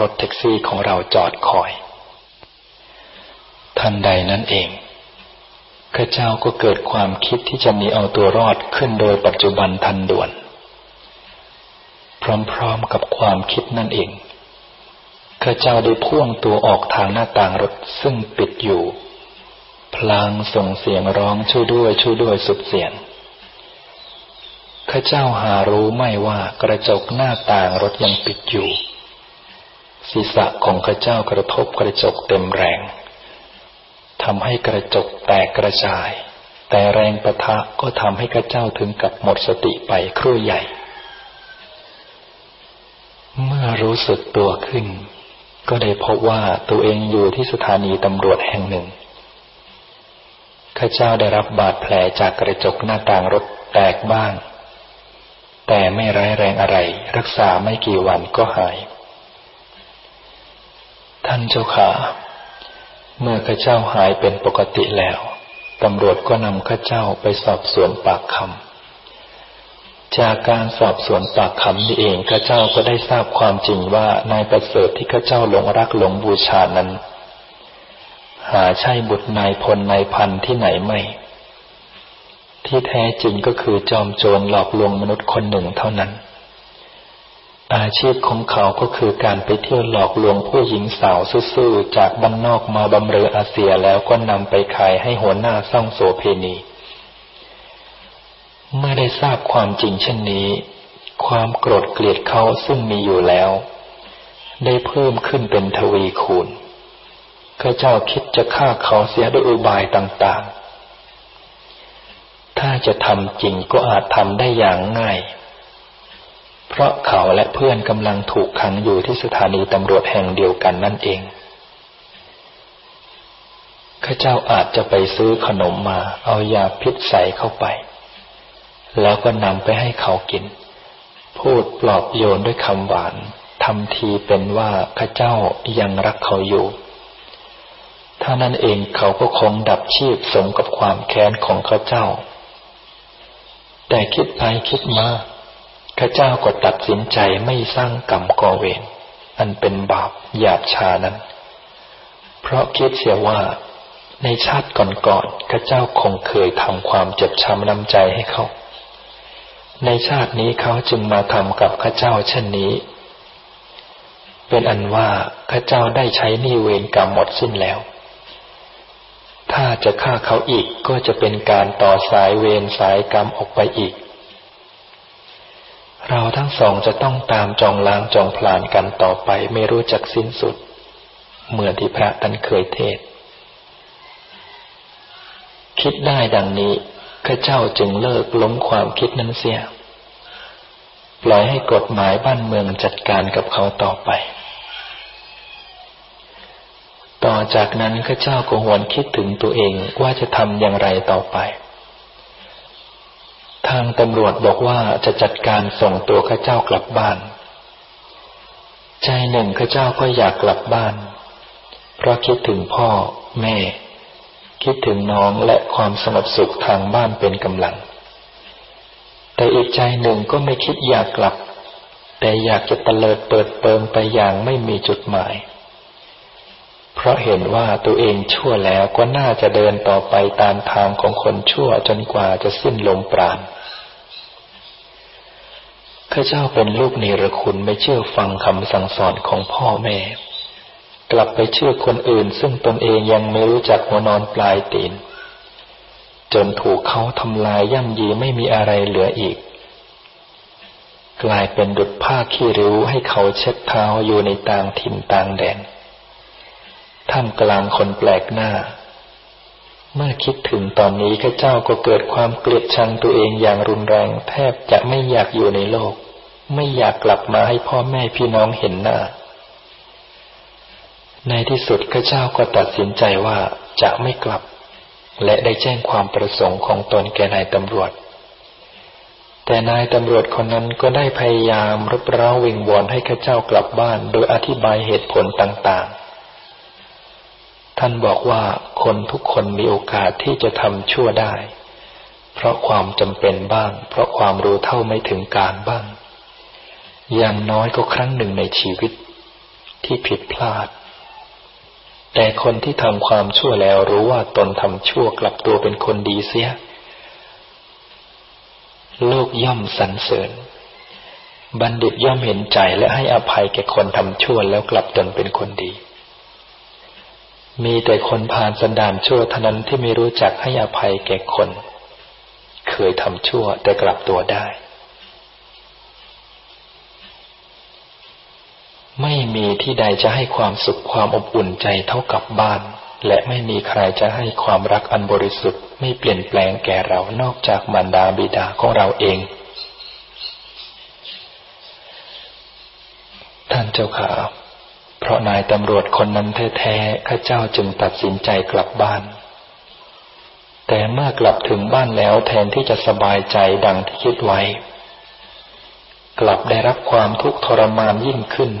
รถแท็กซี่ของเราจอดคอย ทันใดนั้นเองข้าเจ้าก็เกิดความคิดที่จะมีเอาตัวรอดขึ้นโดยปัจจุบันทันด่วน พร้อมๆกับความคิดนั่นเองข้าเจ้าได้พ่วงตัวออกทางหน้าต่างรถซึ่งปิดอยู่ พลางส่งเสียงร้องช่วยด้วยช่วยด้วยสุดเสียงข้าเจ้าหารู้ไม่ว่ากระจกหน้าต่างรถยังปิดอยู่ ศีรษะของข้าเจ้ากระทบกระจกเต็มแรงทำให้กระจกแตกกระจาย แต่แรงประทะก็ทำให้ข้าเจ้าถึงกับหมดสติไปครู่ใหญ่ เมื่อรู้สึกตัวขึ้น ก็ได้พบว่าตัวเองอยู่ที่สถานีตำรวจแห่งหนึ่ง ข้าเจ้าได้รับบาดแผลจากกระจกหน้าต่างรถแตกบ้าง แต่ไม่ร้ายแรงอะไร รักษาไม่กี่วันก็หาย ท่านเจ้าขา เมื่อข้าเจ้าหายเป็นปกติแล้วตำรวจก็นำข้าเจ้าไปสอบสวนปากคำ จากการสอบสวนปากคำนี้เองข้าเจ้าก็ได้ทราบความจริงว่านายประเสริฐที่ข้าเจ้าหลงรักหลงบูชานั้น หาใช่บุตรนายพลนายพันที่ไหนไม่ ที่แท้จริงก็คือจอมโจรหลอกลวงมนุษย์คนหนึ่งเท่านั้น อาชีพของเขาก็คือการไปเที่ยวหลอกลวงผู้หญิงสาวซื่อๆจากบ้านนอกมาบำเรออาเซียแล้วก็นำไปขายให้หัวหน้าซ่องโสเพณี เมื่อได้ทราบความจริงเช่นนี้ ความโกรธเกลียดเขาซึ่งมีอยู่แล้ว ได้เพิ่มขึ้นเป็นทวีคูณข้าเจ้าคิดจะฆ่าเขาเสียด้วยอุบายต่างๆ ถ้าจะทำจริงก็อาจทำได้อย่างง่าย เพราะเขาและเพื่อนกำลังถูกขังอยู่ที่สถานีตำรวจแห่งเดียวกันนั่นเองข้าเจ้าอาจจะไปซื้อขนมมา เอายาพิษใส่เข้าไป แล้วก็นำไปให้เขากิน พูดปลอบโยนด้วยคำหวานทำทีเป็นว่าข้าเจ้ายังรักเขาอยู่ถ้านั้นเองเขาก็คงดับชีพสมกับความแค้นของข้าเจ้า แต่คิดไปคิดมาข้าเจ้าก็ตัดสินใจไม่สร้างกรรมก่อเวรอันเป็นบาปหยาบชานั้น เพราะคิดเสียว่าในชาติก่อนๆข้าเจ้าคงเคยทำความเจ็บช้ำน้ำใจให้เขา ในชาตินี้เขาจึงมาทำกับข้าเจ้าเช่นนี้ เป็นอันว่าข้าเจ้าได้ใช้นิเวรกรรมหมดสิ้นแล้ว ถ้าจะฆ่าเขาอีกก็จะเป็นการต่อสายเวรสายกรรมออกไปอีก เราทั้งสองจะต้องตามจองล้างจองพลานกันต่อไปไม่รู้จักสิ้นสุด เหมือนที่พระท่านเคยเทศ คิดได้ดังนี้ ข้าเจ้าจึงเลิกล้มความคิดนั้นเสีย ปล่อยให้กฎหมายบ้านเมืองจัดการกับเขาต่อไป ต่อจากนั้นข้าเจ้าก็หวนคิดถึงตัวเองว่าจะทำอย่างไรต่อไป ทางตำรวจบอกว่าจะจัดการส่งตัวข้าเจ้ากลับบ้าน ใจหนึ่งข้าเจ้าก็อยากกลับบ้าน เพราะคิดถึงพ่อแม่ คิดถึงน้องและความสงบสุขทางบ้านเป็นกำลัง แต่อีกใจหนึ่งก็ไม่คิดอยากกลับ แต่อยากจะเตลิดเปิดเปิงไปอย่างไม่มีจุดหมาย เพราะเห็นว่าตัวเองชั่วแล้วก็น่าจะเดินต่อไปตามทางของคนชั่วจนกว่าจะสิ้นลมปราณข้าเจ้าเป็นลูกนิรคุณไม่เชื่อฟังคำสั่งสอนของพ่อแม่ กลับไปเชื่อคนอื่น ซึ่งตนเองยังไม่รู้จักหัวนอนปลายตีน จนถูกเขาทำลายย่ำยีไม่มีอะไรเหลืออีก กลายเป็นดุจผ้าขี้ริ้วให้เขาเช็ดเท้าอยู่ในต่างถิ่นต่างแดนท่ามกลางคนแปลกหน้า เมื่อคิดถึงตอนนี้ข้าเจ้าก็เกิดความเกลียดชังตัวเองอย่างรุนแรง แทบจะไม่อยากอยู่ในโลก ไม่อยากกลับมาให้พ่อแม่พี่น้องเห็นหน้า ในที่สุดข้าเจ้าก็ตัดสินใจว่าจะไม่กลับ และได้แจ้งความประสงค์ของตนแก่นายตำรวจ แต่นายตำรวจคนนั้นก็ได้พยายามรบเร้าวิงวอนให้ข้าเจ้ากลับบ้าน โดยอธิบายเหตุผลต่างๆ ท่านบอกว่าคนทุกคนมีโอกาสที่จะทำชั่วได้ เพราะความจำเป็นบ้าง เพราะความรู้เท่าไม่ถึงการบ้าง อย่างน้อยก็ครั้งหนึ่งในชีวิตที่ผิดพลาด แต่คนที่ทำความชั่วแล้วรู้ว่าตนทำชั่วกลับตัวเป็นคนดีเสีย โลกย่อมสรรเสริญ บัณฑิตย่อมเห็นใจและให้อภัยแก่คนทำชั่วแล้วกลับตนเป็นคนดี มีแต่คนผ่านสันดานชั่วเท่านั้นที่ไม่รู้จักให้อภัยแก่คน เคยทำชั่วแต่กลับตัวได้ ไม่มีที่ใดจะให้ความสุขความอบอุ่นใจเท่ากับบ้าน และไม่มีใครจะให้ความรักอันบริสุทธิ์ไม่เปลี่ยนแปลงแก่เรานอกจากมารดาบิดาของเราเอง ท่านเจ้าขาเพราะนายตำรวจคนนั้นแท้ๆข้าเจ้าจึงตัดสินใจกลับบ้าน แต่เมื่อกลับถึงบ้านแล้วแทนที่จะสบายใจดังที่คิดไว้ กลับได้รับความทุกข์ทรมานยิ่งขึ้น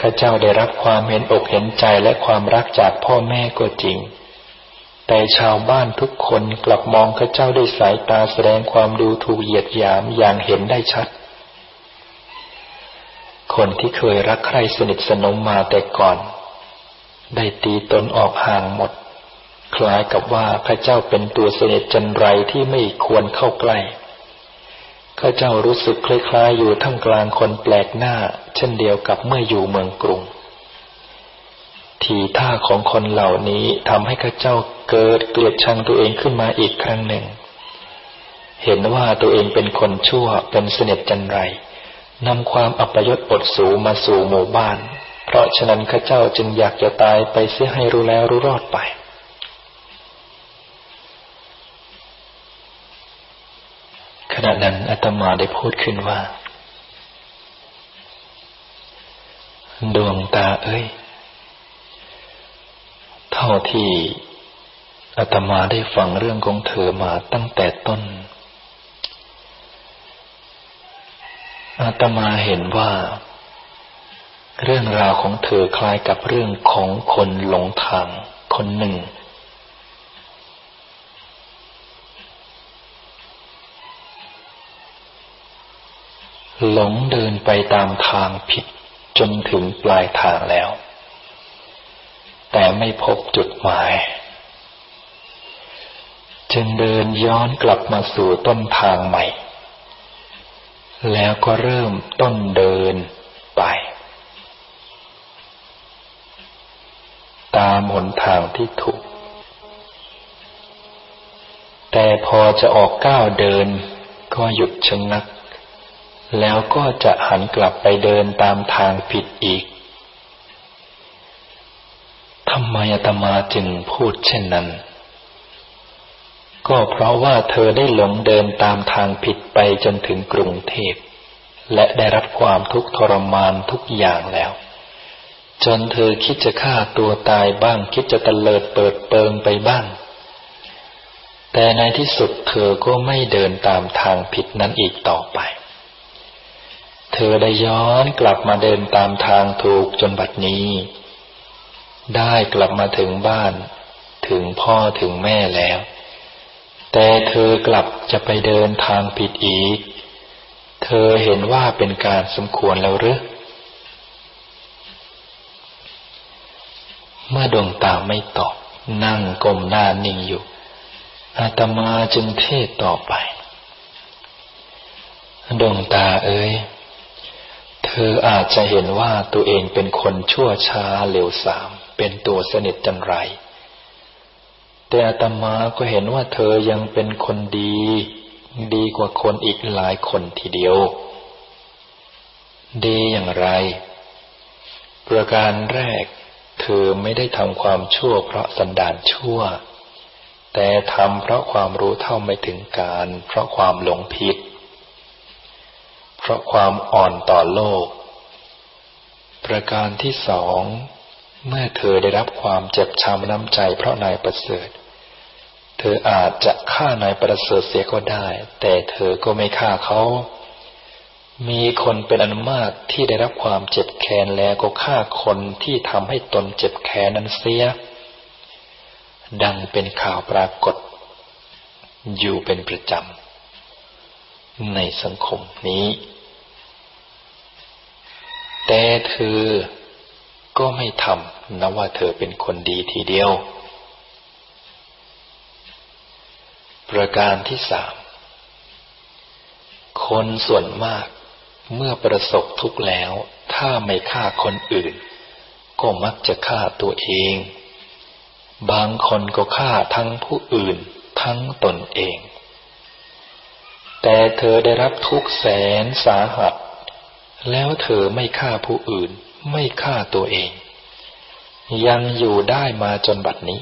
ข้าเจ้าได้รับความเห็นอกเห็นใจและความรักจากพ่อแม่ก็จริง แต่ชาวบ้านทุกคนกลับมองข้าเจ้าด้วยสายตาแสดงความดูถูกเหยียดหยามอย่างเห็นได้ชัด คนที่เคยรักใครสนิทสนมมาแต่ก่อน ได้ตีตนออกห่างหมด คล้ายกับว่าพระเจ้าเป็นตัวเสนิทจันไรที่ไม่ควรเข้าใกล้ ข้าเจ้ารู้สึกคล้ายๆ อยู่ท่ามกลางคนแปลกหน้า เช่นเดียวกับเมื่ออยู่เมืองกรุง ทีท่าของคนเหล่านี้ทำให้ข้าเจ้าเกิดเกลียดชังตัวเองขึ้นมาอีกครั้งหนึ่ง เห็นว่าตัวเองเป็นคนชั่วเป็นเสนิทจันไรนำความอัปยศอดสูมาสู่หมู่บ้าน เพราะฉะนั้นข้าเจ้าจึงอยากจะตายไปเสียให้รู้แล้วรู้รอดไป ณะนั้นอาตมาได้พูดขึ้นว่า ดวงตาเอ้ย เท่าที่อาตมาได้ฟังเรื่องของเธอมาตั้งแต่ต้น อาตมาเห็นว่า เรื่องราวของเธอคล้ายกับเรื่องของคนหลงทางคนหนึ่ง หลงเดินไปตามทางผิดจนถึงปลายทางแล้ว แต่ไม่พบจุดหมาย จึงเดินย้อนกลับมาสู่ต้นทางใหม่ แล้วก็เริ่มต้นเดินไป ตามหนทางที่ถูก แต่พอจะออกก้าวเดินก็หยุดชะงัก แล้วก็จะหันกลับไปเดินตามทางผิดอีกทำไมอาตมาจึงพูดเช่นนั้น ก็เพราะว่าเธอได้หลงเดินตามทางผิดไปจนถึงกรุงเทพ และได้รับความทุกข์ทรมานทุกอย่างแล้ว จนเธอคิดจะฆ่าตัวตายบ้าง คิดจะตะเลิดเปิดเปิงไปบ้าง แต่ในที่สุดเธอก็ไม่เดินตามทางผิดนั้นอีกต่อไป เธอได้ย้อนกลับมาเดินตามทางถูกจนบัดนี้ ได้กลับมาถึงบ้าน ถึงพ่อถึงแม่แล้ว แต่เธอกลับจะไปเดินทางผิดอีก เธอเห็นว่าเป็นการสมควรแล้วหรือเมื่อดวงตาไม่ตอบ นั่งกลมหน้านิ่งอยู่ อาตมาจึงเทศต่อไป ดวงตาเอ้ย เธออาจจะเห็นว่าตัวเองเป็นคนชั่วช้าเร็วสาม เป็นตัวสนิทจันไร แต่อาตมาก็เห็นว่าเธอยังเป็นคนดี ดีกว่าคนอีกหลายคนทีเดียว ดีอย่างไร ประการแรก เธอไม่ได้ทำความชั่วเพราะสันดานชั่ว แต่ทำเพราะความรู้เท่าไม่ถึงการ เพราะความหลงผิด เพราะความอ่อนต่อโลก ประการที่สอง เมื่อเธอได้รับความเจ็บช้ำน้ำใจเพราะนายประเสริฐ เธออาจจะฆ่านายประเสริฐเสียก็ได้ แต่เธอก็ไม่ฆ่าเขา มีคนเป็นอันมากที่ได้รับความเจ็บแค้นแล้วก็ฆ่าคนที่ทำให้ตนเจ็บแค้นนั้นเสีย ดังเป็นข่าวปรากฏ อยู่เป็นประจำในสังคมนี้ แต่เธอก็ไม่ทำนะว่าเธอเป็นคนดีทีเดียว ประการที่สาม คนส่วนมากเมื่อประสบทุกข์แล้ว ถ้าไม่ฆ่าคนอื่น ก็มักจะฆ่าตัวเอง บางคนก็ฆ่าทั้งผู้อื่นทั้งตนเอง แต่เธอได้รับทุกแสนสาหัส แล้วเธอไม่ฆ่าผู้อื่น ไม่ฆ่าตัวเอง ยังอยู่ได้มาจนบัดนี้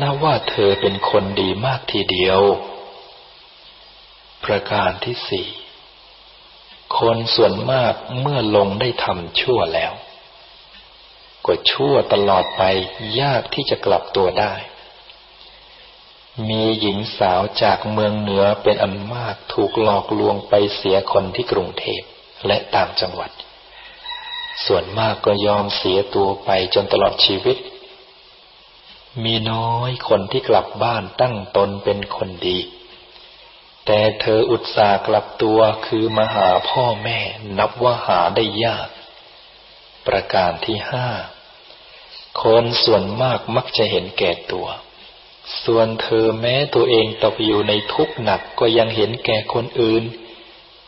นับว่าเธอเป็นคนดีมากทีเดียว ประการที่สี่ คนส่วนมากเมื่อลงได้ทำชั่วแล้ว ก็ชั่วตลอดไปยากที่จะกลับตัวได้ มีหญิงสาวจากเมืองเหนือเป็นอันมากถูกหลอกลวงไปเสียคนที่กรุงเทพและต่างจังหวัด ส่วนมากก็ยอมเสียตัวไปจนตลอดชีวิต มีน้อยคนที่กลับบ้านตั้งตนเป็นคนดี แต่เธออุตส่าห์กลับตัวคือมาหาพ่อแม่นับว่าหาได้ยาก ประการที่ห้าคนส่วนมากมักจะเห็นแก่ตัว ส่วนเธอแม้ตัวเองตกอยู่ในทุกข์หนักก็ยังเห็นแก่คนอื่น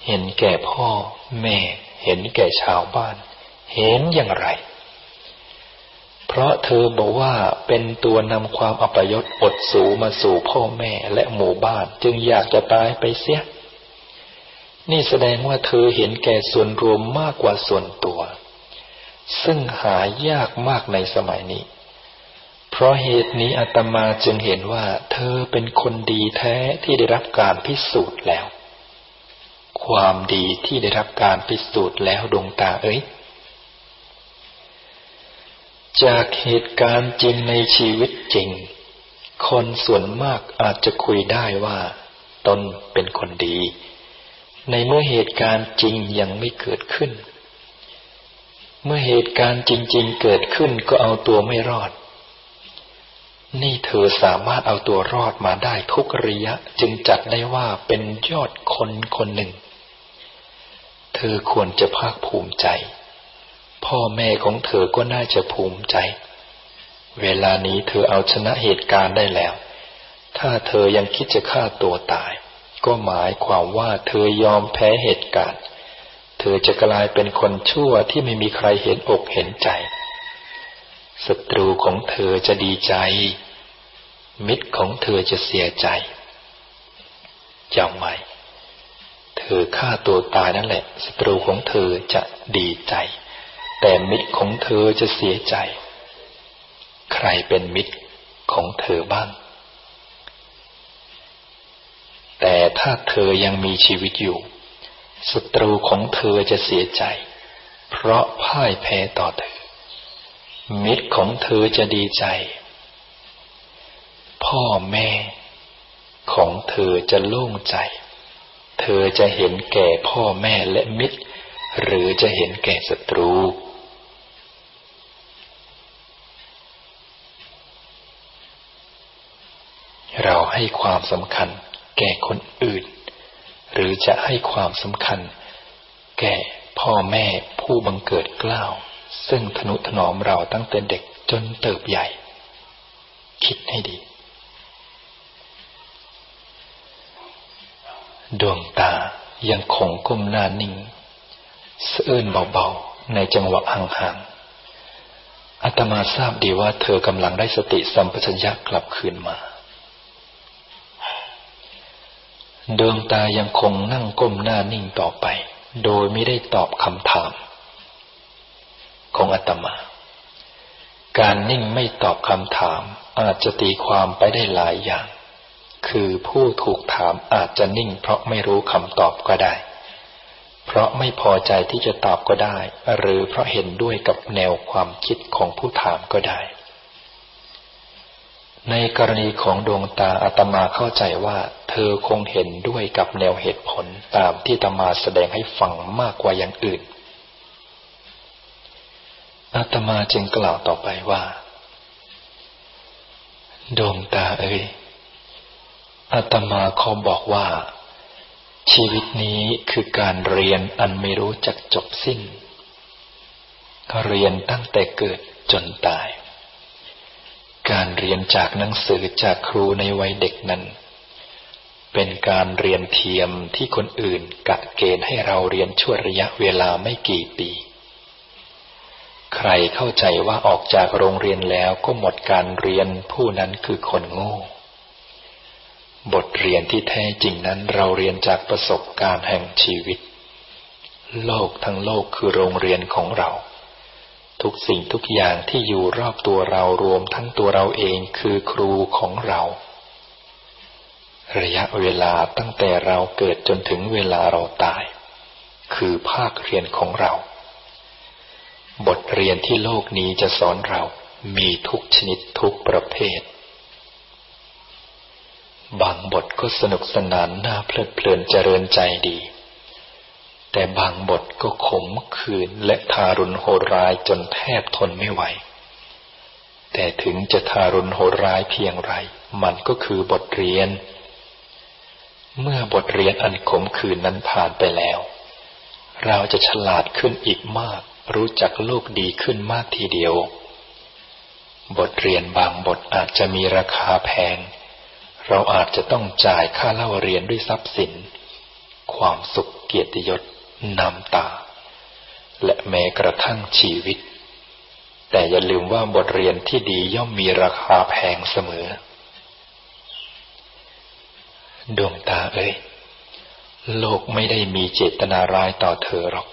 เห็นแก่พ่อ แม่ เห็นแก่ชาวบ้าน เห็นอย่างไร เพราะเธอบอกว่าเป็นตัวนำความอัปยศอดสูมาสู่พ่อแม่และหมู่บ้าน จึงอยากจะตายไปเสีย นี่แสดงว่าเธอเห็นแก่ส่วนรวมมากกว่าส่วนตัว ซึ่งหายากมากในสมัยนี้ เพราะเหตุนี้อาตมาจึงเห็นว่า เธอเป็นคนดีแท้ที่ได้รับการพิสูจน์แล้ว ความดีที่ได้รับการพิสูจน์แล้วดวงตาเอ้ยจากเหตุการณ์จริงในชีวิตจริง คนส่วนมากอาจจะคุยได้ว่า ตนเป็นคนดี ในเมื่อเหตุการณ์จริงยังไม่เกิดขึ้น เมื่อเหตุการณ์จริง ๆ เกิดขึ้นก็เอาตัวไม่รอด นี่เธอสามารถเอาตัวรอดมาได้ทุกระยะจึงจัดได้ว่าเป็นยอดคนคนหนึ่ง เธอควรจะภาคภูมิใจ พ่อแม่ของเธอก็น่าจะภูมิใจ เวลานี้เธอเอาชนะเหตุการณ์ได้แล้ว ถ้าเธอยังคิดจะฆ่าตัวตาย ก็หมายความว่าเธอยอมแพ้เหตุการณ์ เธอจะกลายเป็นคนชั่วที่ไม่มีใครเห็นอกเห็นใจศัตรูของเธอจะดีใจ มิตรของเธอจะเสียใจจำไว้เธอฆ่าตัวตายนั่นแหละศัตรูของเธอจะดีใจ แต่มิตรของเธอจะเสียใจ ใครเป็นมิตรของเธอบ้าง แต่ถ้าเธอยังมีชีวิตอยู่ศัตรูของเธอจะเสียใจ เพราะพ่ายแพ้ต่อเธอ มิตรของเธอจะดีใจ พ่อแม่ของเธอจะโล่งใจ เธอจะเห็นแก่พ่อแม่และมิตร หรือจะเห็นแก่ศัตรู เราให้ความสำคัญแก่คนอื่น หรือจะให้ความสำคัญ แก่พ่อแม่ผู้บังเกิดกล้าว ซึ่งทนุถนอมเราตั้งแต่เด็กจนเติบใหญ่ คิดให้ดี ดวงตายังคงก้มหน้านิ่งเสื่อนเบาๆ ในจังหวะห่างๆอาตมาทราบดีว่าเธอกำลังได้สติสัมปชัญญะกลับคืนมาดวงตายังคงนั่งก้มหน้านิ่งต่อไป โดยไม่ได้ตอบคำถาม ของอาตมา การนิ่งไม่ตอบคำถามอาจจะตีความไปได้หลายอย่าง คือผู้ถูกถามอาจจะนิ่ง เพราะไม่รู้คำตอบก็ได้ เพราะไม่พอใจที่จะตอบก็ได้ หรือเพราะเห็นด้วยกับแนวความคิดของผู้ถามก็ได้ ในกรณีของดวงตาอาตมาเข้าใจว่า เธอคงเห็นด้วยกับแนวเหตุผลตามที่ตมาแสดงให้ฟังมากกว่าอย่างอื่นอาตมาจึงกล่าวต่อไปว่า ดวงตาเอ้ย อาตมาขอบอกว่า ชีวิตนี้คือการเรียนอันไม่รู้จักจบสิ้น เรียนตั้งแต่เกิดจนตาย การเรียนจากหนังสือจากครูในวัยเด็กนั้น เป็นการเรียนเทียมที่คนอื่นกะเกณฑ์ให้เราเรียนชั่วระยะเวลาไม่กี่ปี ใครเข้าใจว่าออกจากโรงเรียนแล้วก็หมดการเรียนผู้นั้นคือคนโง่ บทเรียนที่แท้จริงนั้นเราเรียนจากประสบการณ์แห่งชีวิต โลกทั้งโลกคือโรงเรียนของเรา ทุกสิ่งทุกอย่างที่อยู่รอบตัวเรารวมทั้งตัวเราเองคือครูของเรา ระยะเวลาตั้งแต่เราเกิดจนถึงเวลาเราตาย คือภาคเรียนของเรา บทเรียนที่โลกนี้จะสอนเรามีทุกชนิดทุกประเภท บางบทก็สนุกสนานน่าเพลิดเพลินเจริญใจดี แต่บางบทก็ขมขื่นและทารุณโหดร้ายจนแทบทนไม่ไหว แต่ถึงจะทารุณโหดร้ายเพียงไร มันก็คือบทเรียน เมื่อบทเรียนอันขมขื่นนั้นผ่านไปแล้ว เราจะฉลาดขึ้นอีกมาก รู้จักโลกดีขึ้นมากทีเดียว บทเรียนบางบทอาจจะมีราคาแพง เราอาจจะต้องจ่ายค่าเล่าเรียนด้วยทรัพย์สิน ความสุขเกียรติยศน้ำตา และแม้กระทั่งชีวิต แต่อย่าลืมว่าบทเรียนที่ดีย่อมมีราคาแพงเสมอ ดวงตาเอ้ย โลกไม่ได้มีเจตนาร้ายต่อเธอหรอก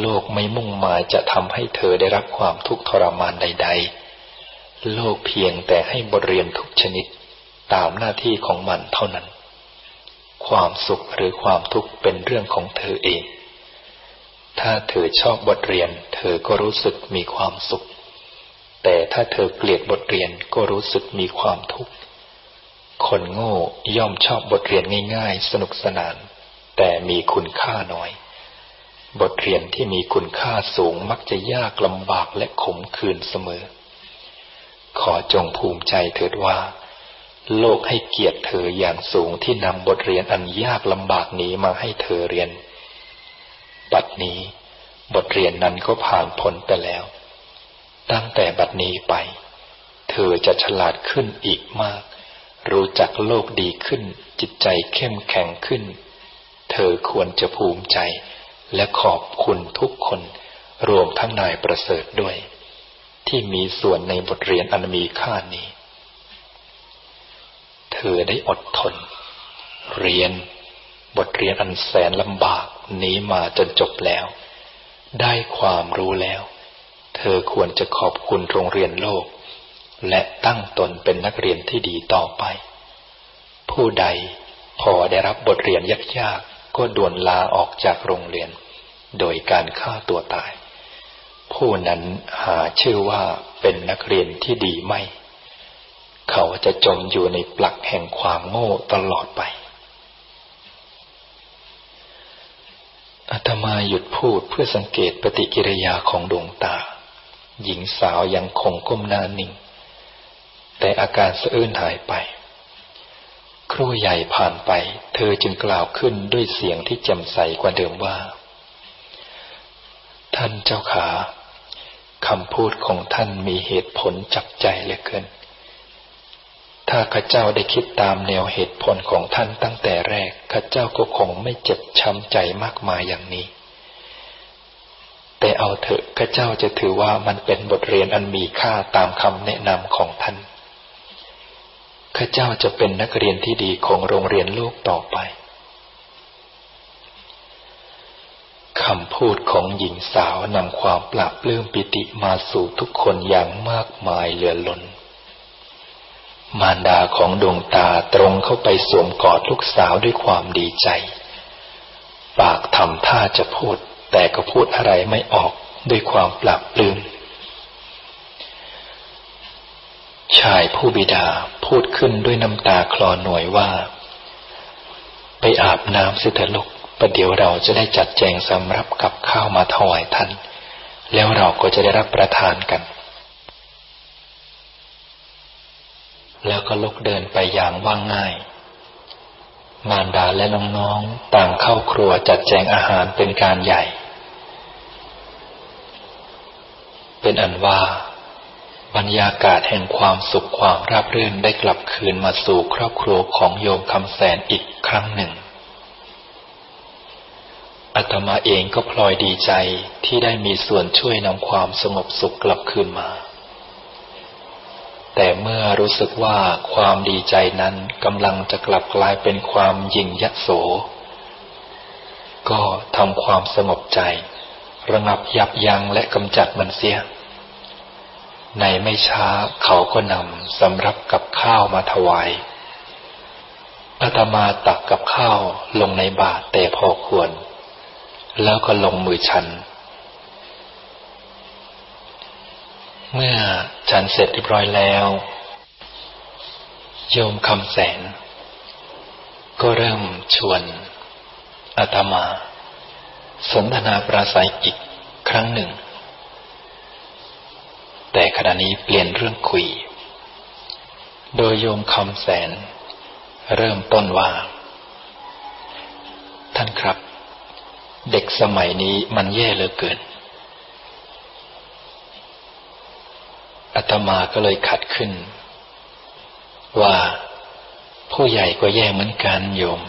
โลกไม่มุ่งหมายจะทำให้เธอได้รับความทุกข์ทรมานใด ๆ โลกเพียงแต่ให้บทเรียนทุกชนิด ตามหน้าที่ของมันเท่านั้น ความสุขหรือความทุกข์เป็นเรื่องของเธอเอง ถ้าเธอชอบบทเรียน เธอก็รู้สึกมีความสุข แต่ถ้าเธอเกลียดบทเรียนก็รู้สึกมีความทุกข์ คนโง่ย่อมชอบบทเรียนง่ายๆ สนุกสนาน แต่มีคุณค่าน้อย บทเรียนที่มีคุณค่าสูงมักจะยากลำบากและขมขื่นเสมอ ขอจงภูมิใจเถิดว่า โลกให้เกียรติเธออย่างสูงที่นำบทเรียนอันยากลำบากนี้มาให้เธอเรียน บัดนี้บทเรียนนั้นก็ผ่านพ้นไปแล้ว ตั้งแต่บัดนี้ไป เธอจะฉลาดขึ้นอีกมาก รู้จักโลกดีขึ้น จิตใจเข้มแข็งขึ้น เธอควรจะภูมิใจ และขอบคุณทุกคน รวมทั้งนายประเสริฐด้วย ที่มีส่วนในบทเรียนอันมีค่านี้ เธอได้อดทน เรียน บทเรียนอันแสนลำบากนี้มาจนจบแล้ว ได้ความรู้แล้ว เธอควรจะขอบคุณโรงเรียนโลก และตั้งตนเป็นนักเรียนที่ดีต่อไป ผู้ใดพอได้รับบทเรียนยากๆก็ด่วนลาออกจากโรงเรียน โดยการฆ่าตัวตาย ผู้นั้นหาชื่อว่าเป็นนักเรียนที่ดีไม่ เขาจะจมอยู่ในปลักแห่งความโง่ตลอดไปอาตมาหยุดพูดเพื่อสังเกตปฏิกิริยาของดวงตา หญิงสาวยังคงก้มหน้านิ่ง แต่อาการสะอื้นหายไป ครูใหญ่ผ่านไป เธอจึงกล่าวขึ้นด้วยเสียงที่แจ่มใสกว่าเดิมว่า ท่านเจ้าขาคำพูดของท่านมีเหตุผลจับใจเหลือเกิน ถ้าข้าเจ้าได้คิดตามแนวเหตุผลของท่านตั้งแต่แรกข้าเจ้าก็คงไม่เจ็บช้ำใจมากมายอย่างนี้ แต่เอาเถอะข้าเจ้าจะถือว่ามันเป็นบทเรียนอันมีค่าตามคำแนะนำของท่านข้าเจ้าจะเป็นนักเรียนที่ดีของโรงเรียนโลกต่อไปคำพูดของหญิงสาวนำความปราบปลื้มปิติมาสู่ทุกคนอย่างมากมายเหลือล้น มารดาของดวงตาตรงเข้าไปสวมกอดลูกสาวด้วยความดีใจ ปากทำท่าจะพูด แต่ก็พูดอะไรไม่ออกด้วยความปลับปลื้มชายผู้บิดาพูดขึ้นด้วยน้ำตาคลอหน่วยว่า ไปอาบน้ำสิเถอะลูกประเดี๋ยวเราจะได้จัดแจงสำรับกับข้าวมาถวายท่าน แล้วเราก็จะได้รับประทานกัน แล้วก็ลุกเดินไปอย่างว่างง่าย มารดาและน้องๆต่างเข้าครัวจัดแจงอาหารเป็นการใหญ่ เป็นอันว่าบรรยากาศแห่งความสุขความราบรื่นได้กลับคืนมาสู่ครอบครัวของโยมคำแสนอีกครั้งหนึ่งอาตมาเองก็พลอยดีใจที่ได้มีส่วนช่วยนำความสงบสุขกลับคืนมา แต่เมื่อรู้สึกว่าความดีใจนั้นกำลังจะกลับกลายเป็นความยิ่งยัโส ก็ทำความสงบใจ ระงับยับยั้งและกำจัดมันเสีย ในไม่ช้าเขาก็นำสำรับกับข้าวมาถวายอาตมาตักกับข้าวลงในบาตรแต่พอควร แล้วก็ลงมือฉัน เมื่อฉันเสร็จเรียบร้อยแล้วโยมคำแสน ก็เริ่มชวนอาตมา สนทนาปราศัยอีกครั้งหนึ่ง แต่ขณะนี้เปลี่ยนเรื่องคุย โดยโยมคำแสน เริ่มต้นว่า ท่านครับ เด็กสมัยนี้มันแย่เหลือเกิน อาตมาก็เลยขัดขึ้น ว่าผู้ใหญ่ก็แย่เหมือนกันโยม